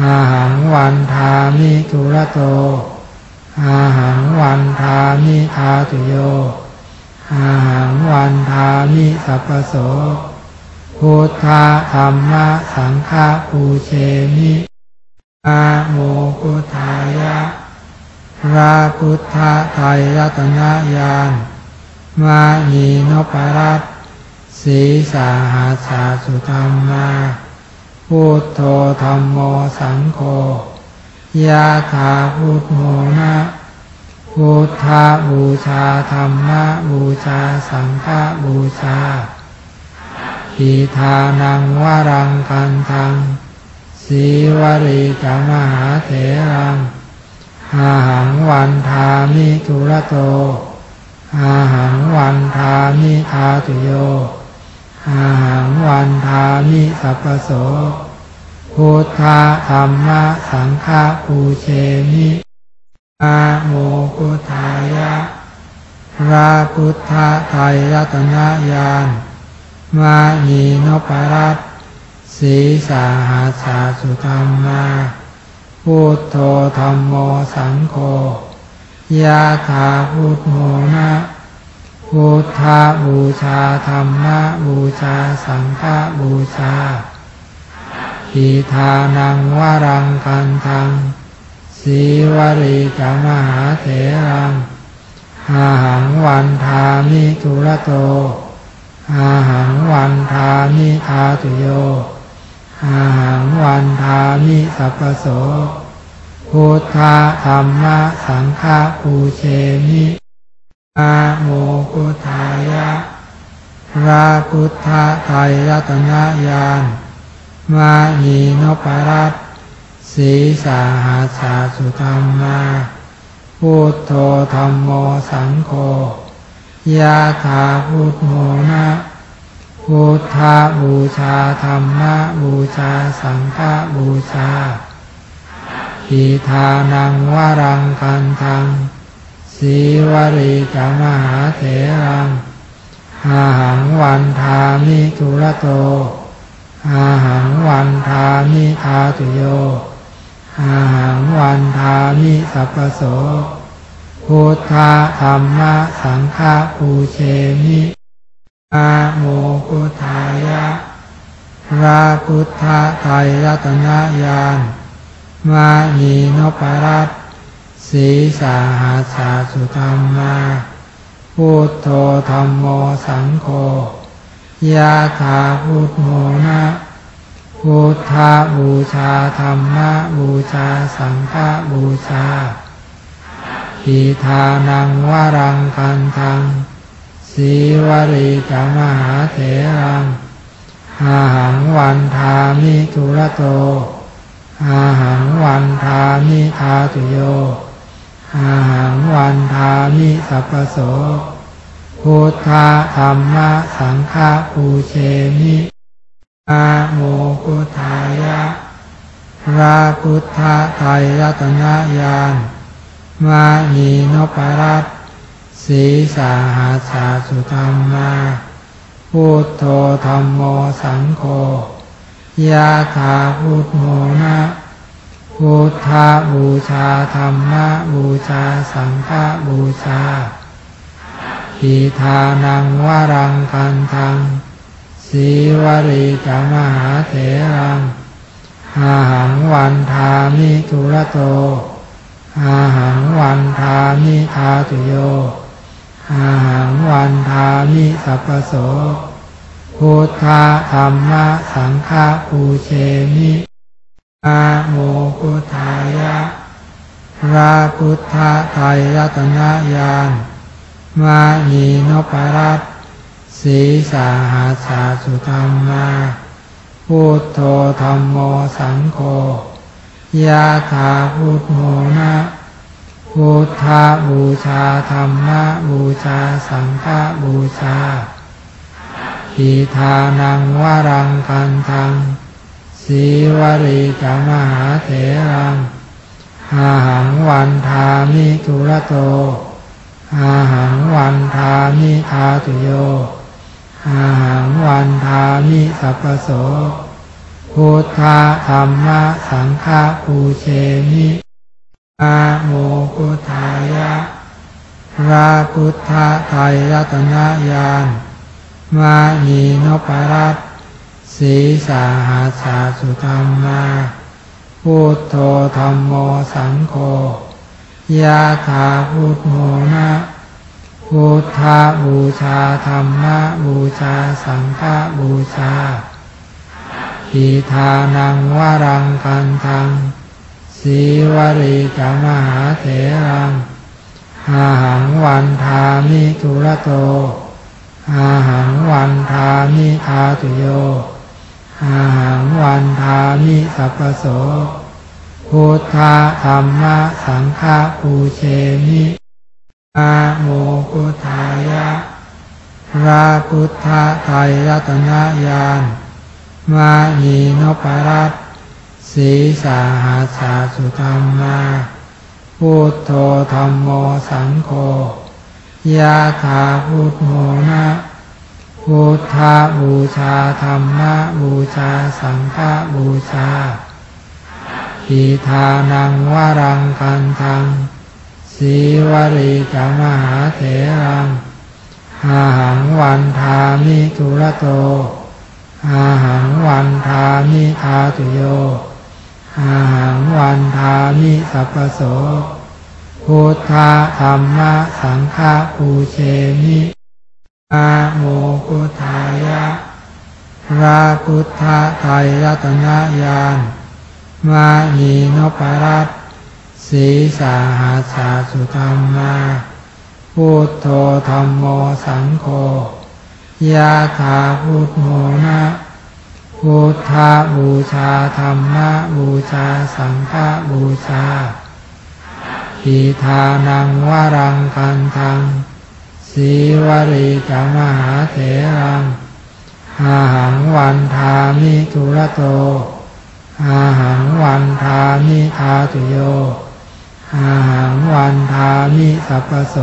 อาหังวันทามิทุระโตอาหังวันทามิทาตุโย อาหังวันทามิสัพโสพุทธธรรมะสังฆปูเชมิอาโมกุทธายะพระพุทธไตรรัตนญาณมานีนปรัตสีสาหาสาสุธรรมาพุทโธธรรมโมสังโฆยาถาพุทโมนะ พุทธบูชาธรรมบูชาสังฆบูชาอิทานังวรังกันทังสีวริกมหาเถรังอาหังวันทามิทุระโต อาหังวันทามิทาตุโย อาหังวันทามิสัพโส พุทธธรรมะสังฆปูเชมิ อาโมกุทายะพระพุทธไตรรัตนญาณมานีนปรัตสีสาหาสาสุธรรมาพุทโธธรรมโมสังโฆยาถาพุทโมนะพุทธาบูชาธรรมบูชาสังฆบูชาอิทานังวรังกันทัง สีวริกมหาเถรังอาหังวันทามิทุระโต อาหังวันทามิทาตุโย อาหังวันทามิสัพโส พุทธธรรมะสังฆปูเชมิอาโมกุทธายะพระพุทธไตรรัตนญาณมานีนปรัต สีสาหาสาสุธรรมาพุทโธธรรมโมสังโฆยาถาพุทโมนะพุทธาบูชาธรรมะบูชาสังฆบูชาอิทานังวรังกันทังสีวริกมหาเถรังอาหังวันทามิทุระโตอาหังวันทามิทาตุโย อาหังวันทามิสัพโสพุทธธรรมะสังฆปูเชมิอาโมกุทายะพระพุทธไตรรัตนญาณมานีนปรัตสีสาหาสาสุธรรมาพุทโธธรรมโมสังโฆยาถาพุทโมนะ พุทธบูชาธรรมบูชาสังฆบูชาอิทานังวรังกันทังสีวริกมหาเถรังอาหังวันทามิทุระโต อาหังวันทามิทาตุโย อาหังวันทามิสัพโส พุทธธรรมะสังฆปูเชมิ อาโมกุทายะ พระพุทธไตรตนญาณมานีนปรัตสีสาหาสาสุธรรมาพุทโธธรรมโมสังโฆยาถาพุทโมนะพุทธาบูชาธรรมะบูชาสังฆบูชาอิทานังวรังกันทัง สีวริกมหาเถรังอาหังวันทามิทุระโต อาหังวันทามิทาตุโย อาหังวันทามิสัพโส พุทธะธรรมะสังฆปูเชมิอาโมกุทายะพระพุทธไตรรัตนญาณมานีนปรัต สีสาหาสาสุธรรมาพุทโธธรรมโมสังโฆยาถาพุทโมนะพุทธาบูชาธรรมบูชาสังฆบูชาอิทานังวรังกันทังสีวริกมหาเถรังอาหังวันทามิทุระโตอาหังวันทามิทาตุโย อาหังวันทามิสัพโสพุทธธรรมะสังฆปูเชมิอาโมกุทายะพระพุทธไตรรัตนญาณมานีนปรัตสีสาหาสาสุธรรมาพุทโธธรรมโมสังโฆยาถาพุทโมนะ พุทธบูชาธรรมบูชาสังฆบูชาอิทานังวรังกันทังสีวริกมหาเถรังอาหังวันทามิทุระโตอาหังวันทามิทาตุโยอาหังวันทามิสัพโสพุทธธรรมะสังฆปูเชมิ อาโมกุทธายะพระพุทธไตรรัตนญาณมานีนปรัตสีสาหาสาสุธรรมาพุทโธธรรมโมสังโฆยะถาพุทโมนะพุทธบูชาธรรมะบูชาสังฆบูชาอิทานังวรังกันทัง สีวริกมหาเถรังอาหังวันทามิทุระโต อาหังวันทามิทาตุโย อาหังวันทามิสัพโส พุทธะธรรมะสังฆปูเชมิอาโมกุทายะพระพุทธไตรรัตนญาณมานีนปรัต สีสาหาสาสุธรรมาพุทโธธรรมโมสังโฆยะถาพุทโมนะพุทธาบูชาธรรมบูชาสังฆบูชาอิทานังวรังกันทังสีวริกมหาเถรังอาหังวันทามิทุระโตอาหังวันทามิทาตุโย อาหังวันทามิสัพโส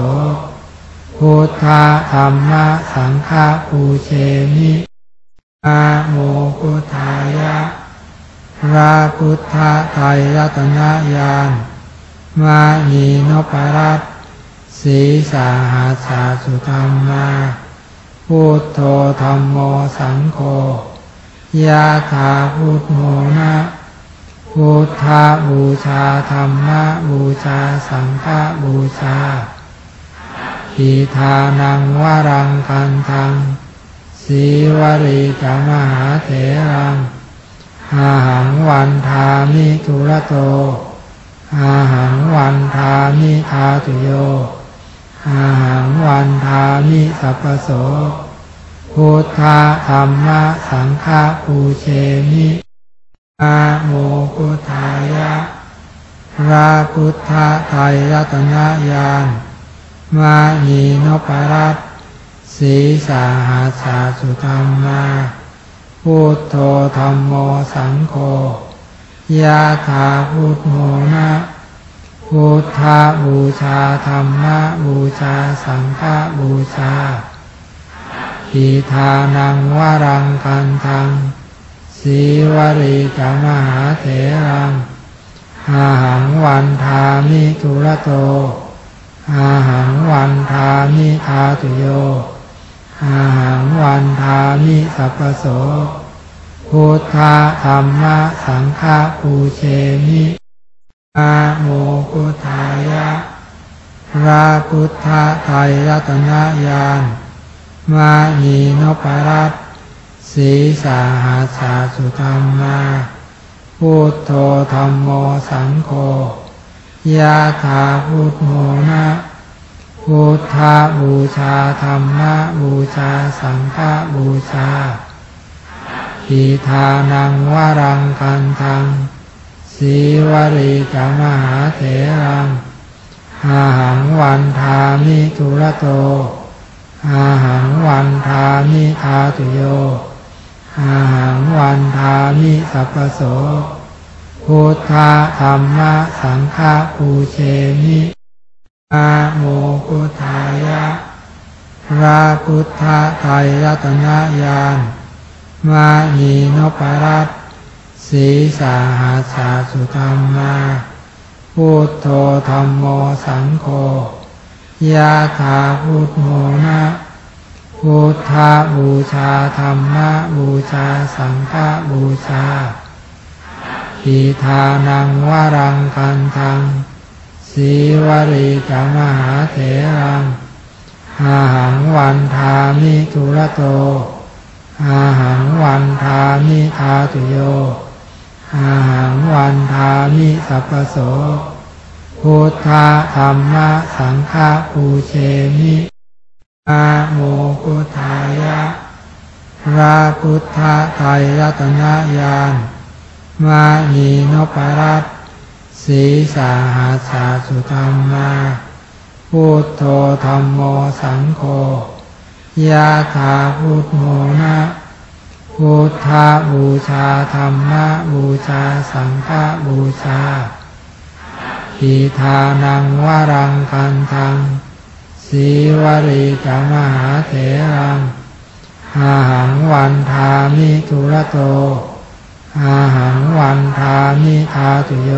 พุทธธรรมะสังฆปูเชมิอาโมกุทธายะพระพุทธไตรรัตนญาณมานีนปรัตสีสาหาสาสุธรรมาพุทโธธรรมโมสังโฆยะถาพุทโมนะ พุทธบูชาธรรมบูชาสังฆบูชาอิทานังวารังกันทังสีวริกมหาเถรังอาหังวันทามิทุระโต อาหังวันทามิทาตุโย อาหังวันทามิสัพโส พุทธธรรมสังฆปูเชมิ อาโมกุทธายะพระพุทธไตรรัตนญาณมานีนปรัตสีสาหาสาสุธรรมาพุทโธธรรมโมสังโฆยะถาพุทโมนะพุทธบูชาธรรมะบูชาสังฆบูชาอิทานังวรังกันทัง สีวริกมหาเถรังอาหังวันทามิทุระโต อาหังวันทามิทาตุโย อาหังวันทามิสัพโส พุทธธรรมะสังฆปูเชมิอาโมกุทายะพระพุทธไตรรัตนญาณมานีนปรัต สีสาหาสาสุธรรมาพุทโธธรรมโมสังโฆยะถาพุทโมนะพุทธาบูชาธรรมะบูชาสังฆบูชาอิทานังวรังกันทังสีวริกมหาเถรังอาหังวันทามิทุระโตอาหังวันทามิทาตุโย อาหังวันทามิสัพโสพุทธธรรมะสังฆปูเชมิอาโมกุทธายะพระพุทธไตรรัตนญาณมานีนปรัตสีสาหาสาสุธรรมาพุทโธธรรมโมสังโฆยะถาพุทโมนะ พุทธบูชาธรรมบูชาสังฆบูชาอิทานังวรังกันทังสีวริกมหาเถรังอาหังวันทามิทุระโต อาหังวันทามิทาตุโย อาหังวันทามิสัพโส พุทธธรรมสังฆปูเชมิ อาโมกุทายะพระพุทธไตรรัตนญาณมานีนปรัตสีสาหาสาสุธรรมาพุทโธธรรมโมสังโฆยะถาพุทโมนะพุทธบูชาธรรมบูชาสังฆบูชาอิทานังวรังกันทัง สีวรีจามหาเถรังอาหังวันทามิทุระโต อาหังวันทามิทาตุโย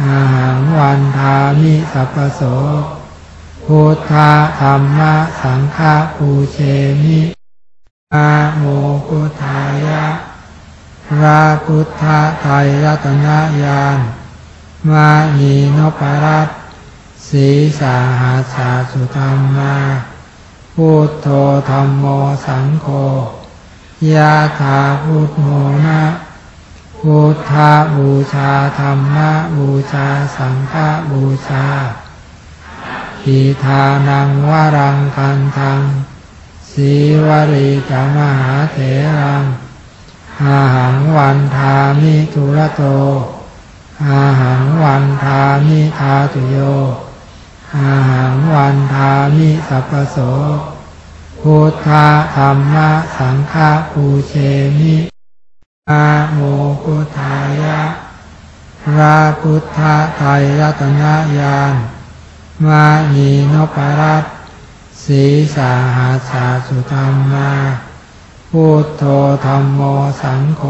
อาหังวันทามิสัพโส พุทธธรรมะสังฆปูเชมิอาโมกุทายะพระพุทธไตรรัตนญาณมานีนปรัต สีสาหาสาสุธรรมาพุทโธธรรมโมสังโฆยาถาพุทโมนะพุทธาบูชาธรรมะบูชาสังฆบูชาอิทานังวรังกันทังสีวรีจามหาเถรังอาหังวันทามิทุระโตอาหังวันทามิทาตุโย อาหังวันทามิสัพโสพุทธธรรมะสังฆปูเชมิอาโมกุทธายะพระพุทธไตรรัตนญาณมานีนปรัตสีสาหาสาสุธรรมาพุทโธธรรมโมสังโฆ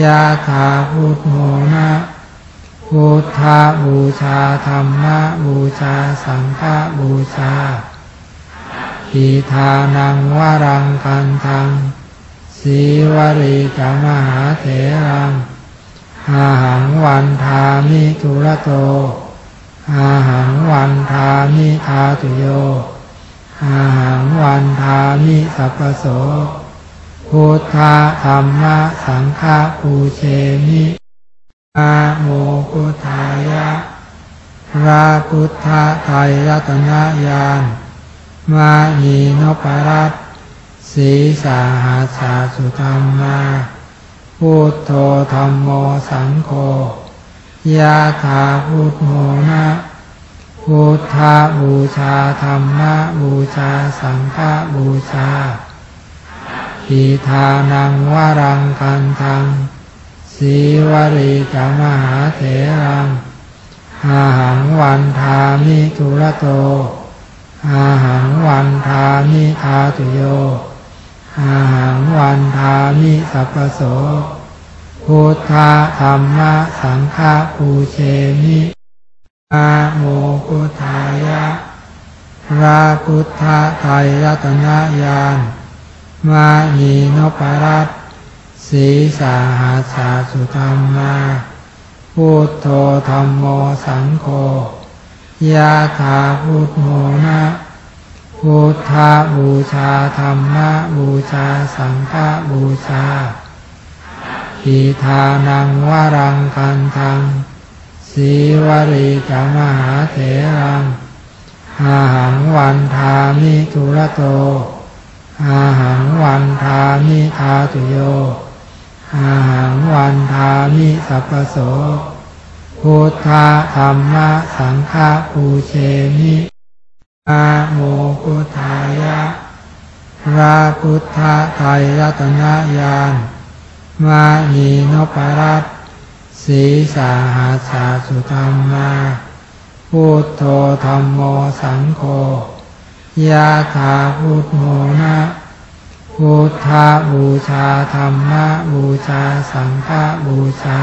ยาถาพุทโมนะ พุทธาบูชาธรรมะบูชาสังฆบูชาอิทานังวรังกันทังสีวรีจามหาเถรังอาหังวันทามิทุระโต อาหังวันทามิทาตุโย อาหังวันทามิสัพพโส พุทธธรรมะสังฆปูเชมิ อาโมกุทธายะพระพุทธไตรรัตนญาณมานีนปรัตสีสาหาสาสุธรรมาพุทโธธรรมโมสังโฆยาถาพุทโมนะพุทธบูชาธรรมบูชาสังฆบูชาอิทานังวรังกันทัง สีวรีจามหาเถรังอาหังวันทามิทุระโต อาหังวันทามิทาตุโย อาหังวันทามิสัพพโส พุทธะธรรมะสังฆปูเชมิอาโมกุทธายะพระพุทธไตรรัตนญาณมานีนปรัต สีสาหาสาสุธรรมาพุทโธธรรมโมสังโฆยาถาพุทโมนะพุทธาบูชาธรรมะบูชาสังฆบูชาอิทานังวรังกันทังสีวรีจามหาเถรังอาหังวันทามิทุระโตอาหังวันทามิทาตุโย อาหังวันทามิสัพโสพุทธธรรมะสังฆปูเชมิอาโมกุทธายะพระพุทธไตรรัตนญาณมานีนปรัตสีสาหาสาสุธรรมาพุทโธธรรมโมสังโฆยาถาพุทโมนะ พุทธบูชาธรรมะบูชาสังฆบูชา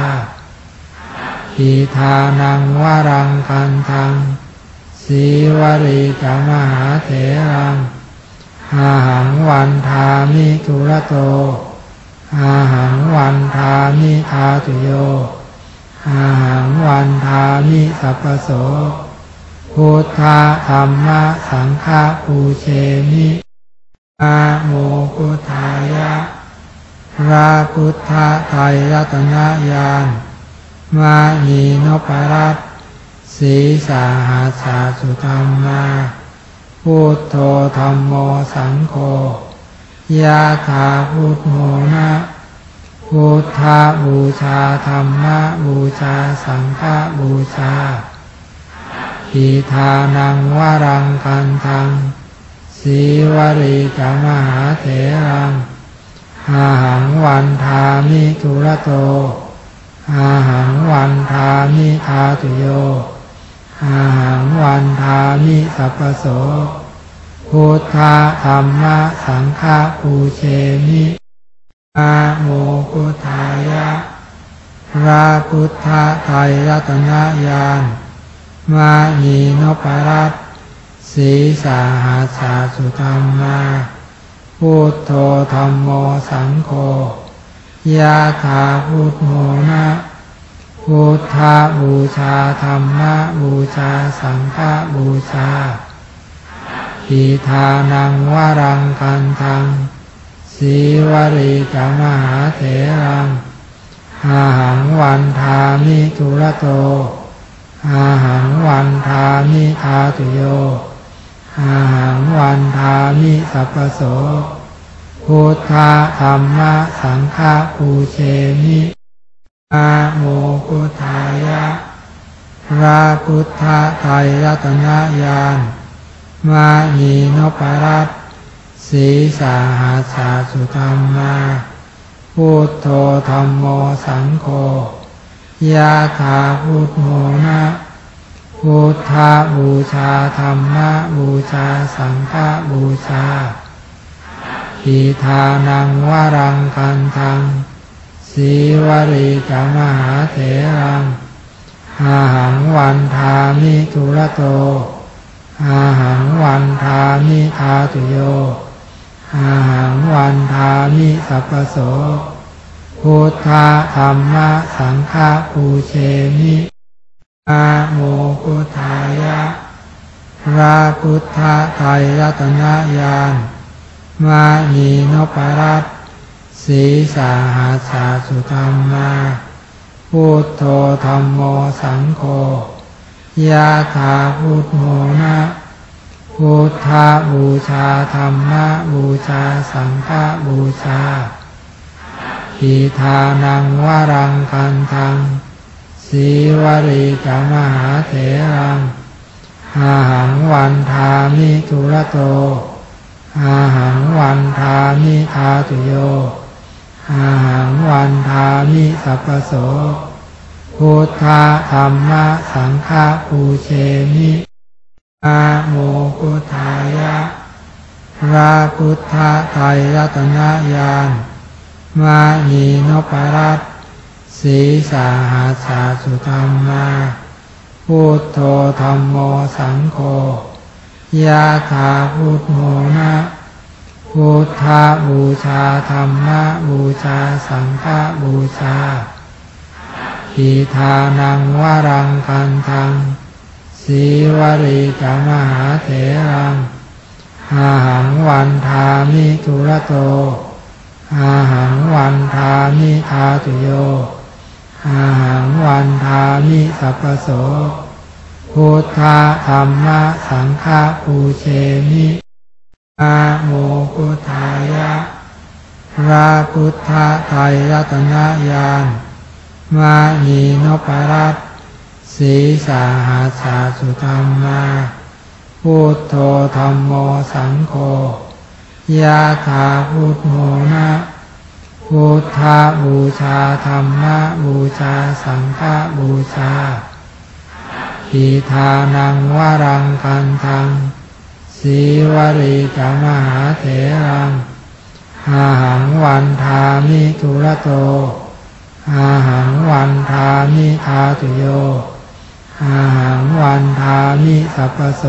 อิทานังวรังกันทังสีวรีจมหาเถรังอาหังวันทามิทุระโต อาหังวันทามิทาตุโย อาหังวันทามิสัพโส พุทธธรรมะสังฆปูเชมิ อาโมกุทธายะพระพุทธไตรรัตนญาณมานีนปรัตสีสาหาสาสุธรรมาพุทโธธรรมโมสังโฆยาถาพุทโมนะพุทธบูชาธรรมะบูชาสังฆบูชาอิทานังวรังกันทัง สีวรีจามหาเถรังอาหังวันทามิทุระโต อาหังวันทามิทาตุโย อาหังวันทามิสัพพโส พุทธธรรมะสังฆปูเชมิอาโมพุทธายะพระพุทธไตรรัตนญาณมานีนปรัต สีสาหาสาสุธรรมาพุทโธธรรมโมสังโฆยาถาพุทโมนะพุทธาบูชาธรรมบูชาสังฆบูชาอิทานังวรังกันทังสีวริกมหาเถรังอาหังวันทามิทุระโตอาหังวันทามิทาตุโย อาหังวันทามิสัพโสพุทธธรรมะสังฆปูเชมิอาโมพุทธายะพระพุทธไตรรัตนญาณมานีนปรัตสีสาหาสาสุธรรมาพุทโธธรรมโมสังโฆยาถาพุทโมนะ พุทธบูชาธรรมบูชาสังฆบูชาอิทานังวรังกันทังสีวริกมหาเถรังอาหังวันทามิทุระโต อาหังวันทามิทาตุโย อาหังวันทามิสัพโส พุทธธรรมสังฆปูเชมิ อาโมพุทธายะพระพุทธไตรรัตนญาณมานีนปรัตสีสาหาสาสุธรรมาพุทโธธรรมโมสังโฆยาถาพุทโมนะพุทธบูชาธรรมะบูชาสังฆบูชาอิทานังวรังกันทัง สีวริกมหาเถรังอาหังวันทามิทุระโต อาหังวันทามิทาตุโย อาหังวันทามิสัพโส พุทธธรรมะสังฆปูเชมิอาโมพุทธายะพระพุทธไตรรัตนญาณมานีนปรัต สีสาหาสาสุธรรมาพุทโธธรรมโมสังโฆยาถาพุทโมนะพุทธาบูชาธรรมบูชาสังฆบูชาอิทานังวรังกันทังสีวริกมหาเถรังอาหังวันทามิทุระโตอาหังวันทามิทาตุโย อาหังวันทามิสัพโสพุทธะธรรมะสังฆปูเชมิอาโมพุทธายะพระพุทธไตรรัตนญาณมานีนปรัตสีสาหาสาสุธรรมาพุทโธธรรมโมสังโฆยาถาพุทโมนะ พุทธบูชาธรรมบูชาสังฆบูชาอิทานังวรังกันทังสีวริกมหาเถรังอาหังวันทามิทุระโต อาหังวันทามิทาตุโย อาหังวันทามิสัพโส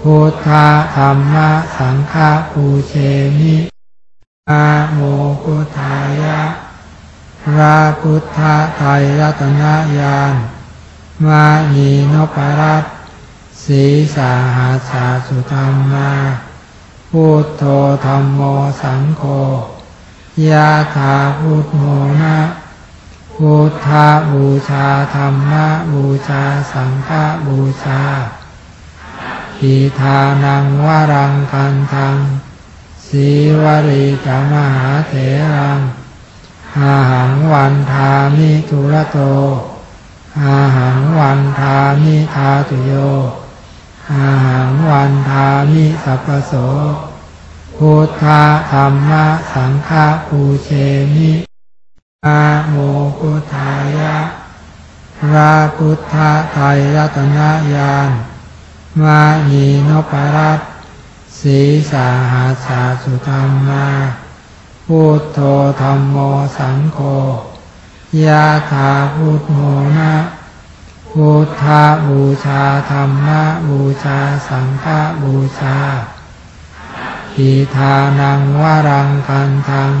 พุทธธรรมสังฆปูเชมิ อาโมพุทธายะพระพุทธไตรรัตนญาณมานีนปรัตสีสาหาสาสุธรรมาพุทโธธรรมโมสังโฆยาถาพุทโมนะพุทธบูชาธรรมะบูชาสังฆบูชาอิทานังวรังกันทัง สีวริกมหาเถรังอาหังวันทามิทุระโต อาหังวันทามิทาตุโย อาหังวันทามิสัพโส พุทธธรรมะสังฆปูเชมิอาโมพุทธายะพระพุทธไตรรัตนญาณมานีนปรัต สีสาหาสาสุธรรมาพุทโธธรรมโมสังโฆยาถาพุทโมนะพุทธาบูชาธรรมะบูชาสังฆบูชาอิทานังวรังกันทัง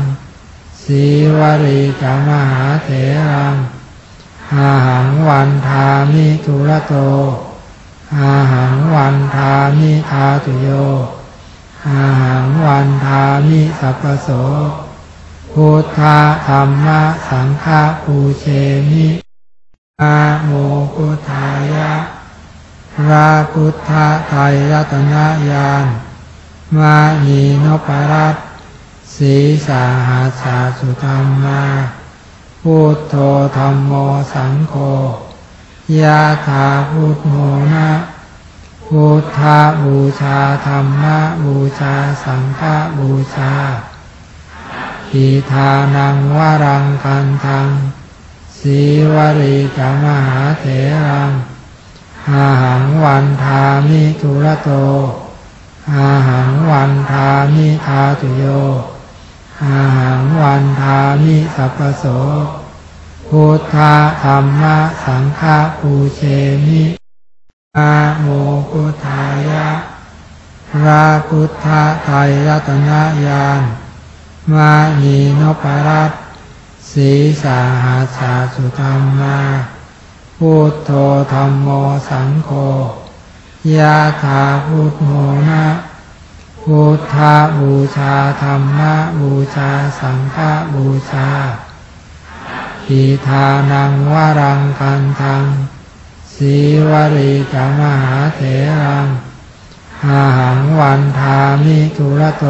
สีวริกมหาเถรังอาหังวันทามิทุระโตอาหังวันทามิทาตุโย อาหังวันทามิสัพโสพุทธธรรมะสังฆปูเชมิอาโมกุทายะพระพุทธไตรรัตนญาณมานีนปรัตสีสาหาสาสุธรรมาพุทโธธรรมโมสังโฆยาถาพุทโมนะ พุทธาบูชาธรรมะบูชาสังฆบูชาอิทานังวรังกันทังสีวริกมหาเถรังอาหังวันทามิทุระโตอาหังวันทามิทาตุโยอาหังวันทามิสัพโสพุทธธรรมะสังฆปูเชมิ อาโมกุทธายะพระพุทธไตรรัตนญาณมานีนปรัตสีสาหาสาสุธรรมาพุทโธธรรมโมสังโฆยาถาพุทโมนะพุทธาบูชาธรรมบูชาสังฆบูชาอิทานังวรังกันทัง สีวริกมหาเถรังอาหังวันทามิทุระโต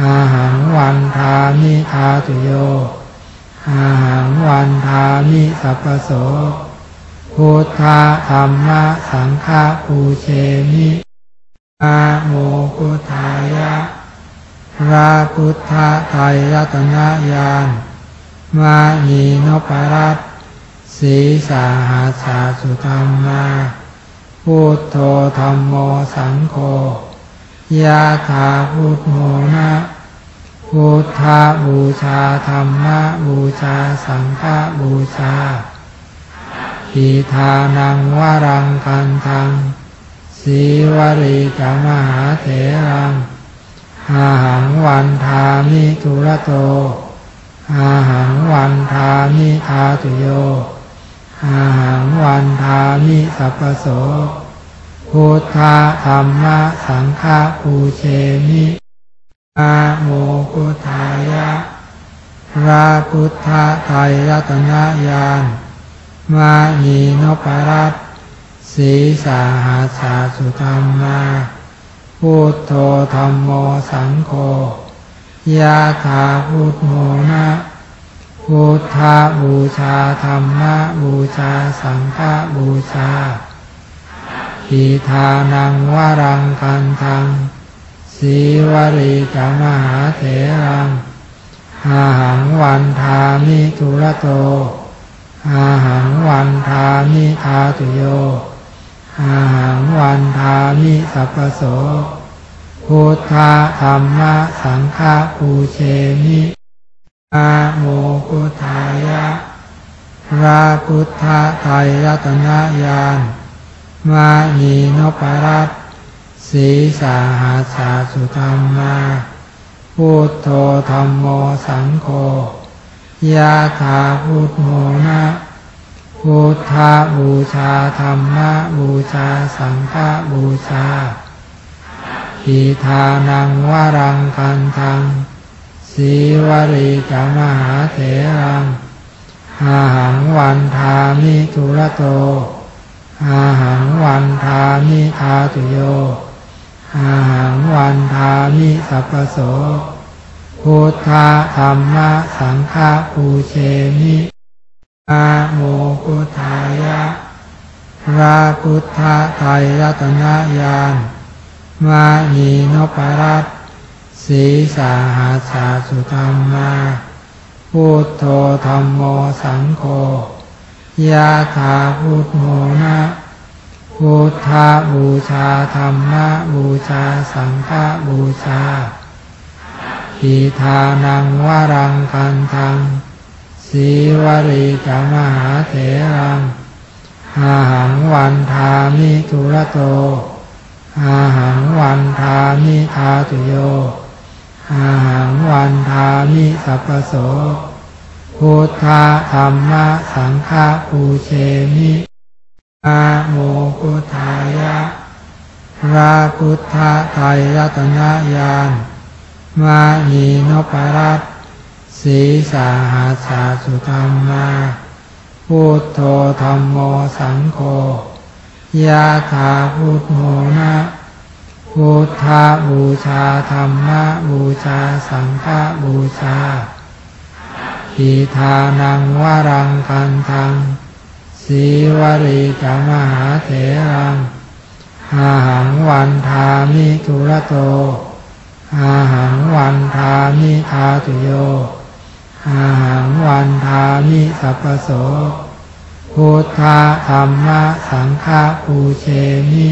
อาหังวันทามิทาตุโย อาหังวันทามิสัพโส พุทธะธรรมะสังฆปูเชมิอาโมกุทธายะพระพุทธไตรรัตนญาณมานีนปรัต สีสาหาสาสุธรรมาพุทโธธรรมโมสังโฆยาถาพุทโมนะพุทธาบูชาธรรมะบูชาสังฆบูชาอิทานังวรังกันทังสีวริกมหาเถรังอาหังวันทามิทุระโตอาหังวันทามิทาตุโย อาหังวันทามิสัพโสพุทธธรรมะสังฆปูเชมิอาโมกุทายะพระพุทธไตรรัตนญาณมานีนปรัตสีสาหาสาสุธรรมาพุทโธธรรมโมสังโฆยาถาพุทโมนะ พุทธบูชาธรรมะบูชาสังฆบูชาอิทานังวรังกันทังสีวริกมหาเถรังอาหังวันทามิทุระโตอาหังวันทามิทาตุโยอาหังวันทามิสัพโสพุทธธรรมะสังฆปูเชมิ อาโมกุทธายะพระพุทธไตรรัตนญาณมานีนปรัตสีสาหาสาสุธรรมาพุทโธธรรมโมสังโฆยาถาพุทโมนะพุทธบูชาธรรมะบูชาสังฆบูชาอิทานังวรังกันทัง สีวริกมหาเถรังอาหังวันทามิทุระโต อาหังวันทามิทาตุโย อาหังวันทามิสัพโส พุทธะธรรมะสังฆปูเชมิอาโมกุทายะพระพุทธไตรรัตนญาณมานีนปรัต สีสาหาสาสุธรรมาพุทโธธรรมโมสังโฆยะถาพุทโมนะพุทธาบูชาธรรมะบูชาสังฆบูชาอิทานังวรังกันทังสีวริกมหาเถรังอาหังวันทามิทุระโตอาหังวันทามิทาตุโย อาหังวันทามิสัพโสพุทธธรรมสังฆปูเชมิอาโมพุทธายะพระพุทธไตรรัตนญาณมานีนพรัตสีสาหาสาสุธรรมาพุทโธธรรมโมสังโฆยะถาพุทโมนะ พุทธบูชาธรรมบูชาสังฆบูชาอิทานังวรังกันทังสีวริกมหาเถรังอาหังวันทามิทุระโต อาหังวันทามิทาตุโย อาหังวันทามิสัพพโส พุทธธรรมสังฆปูเชมิ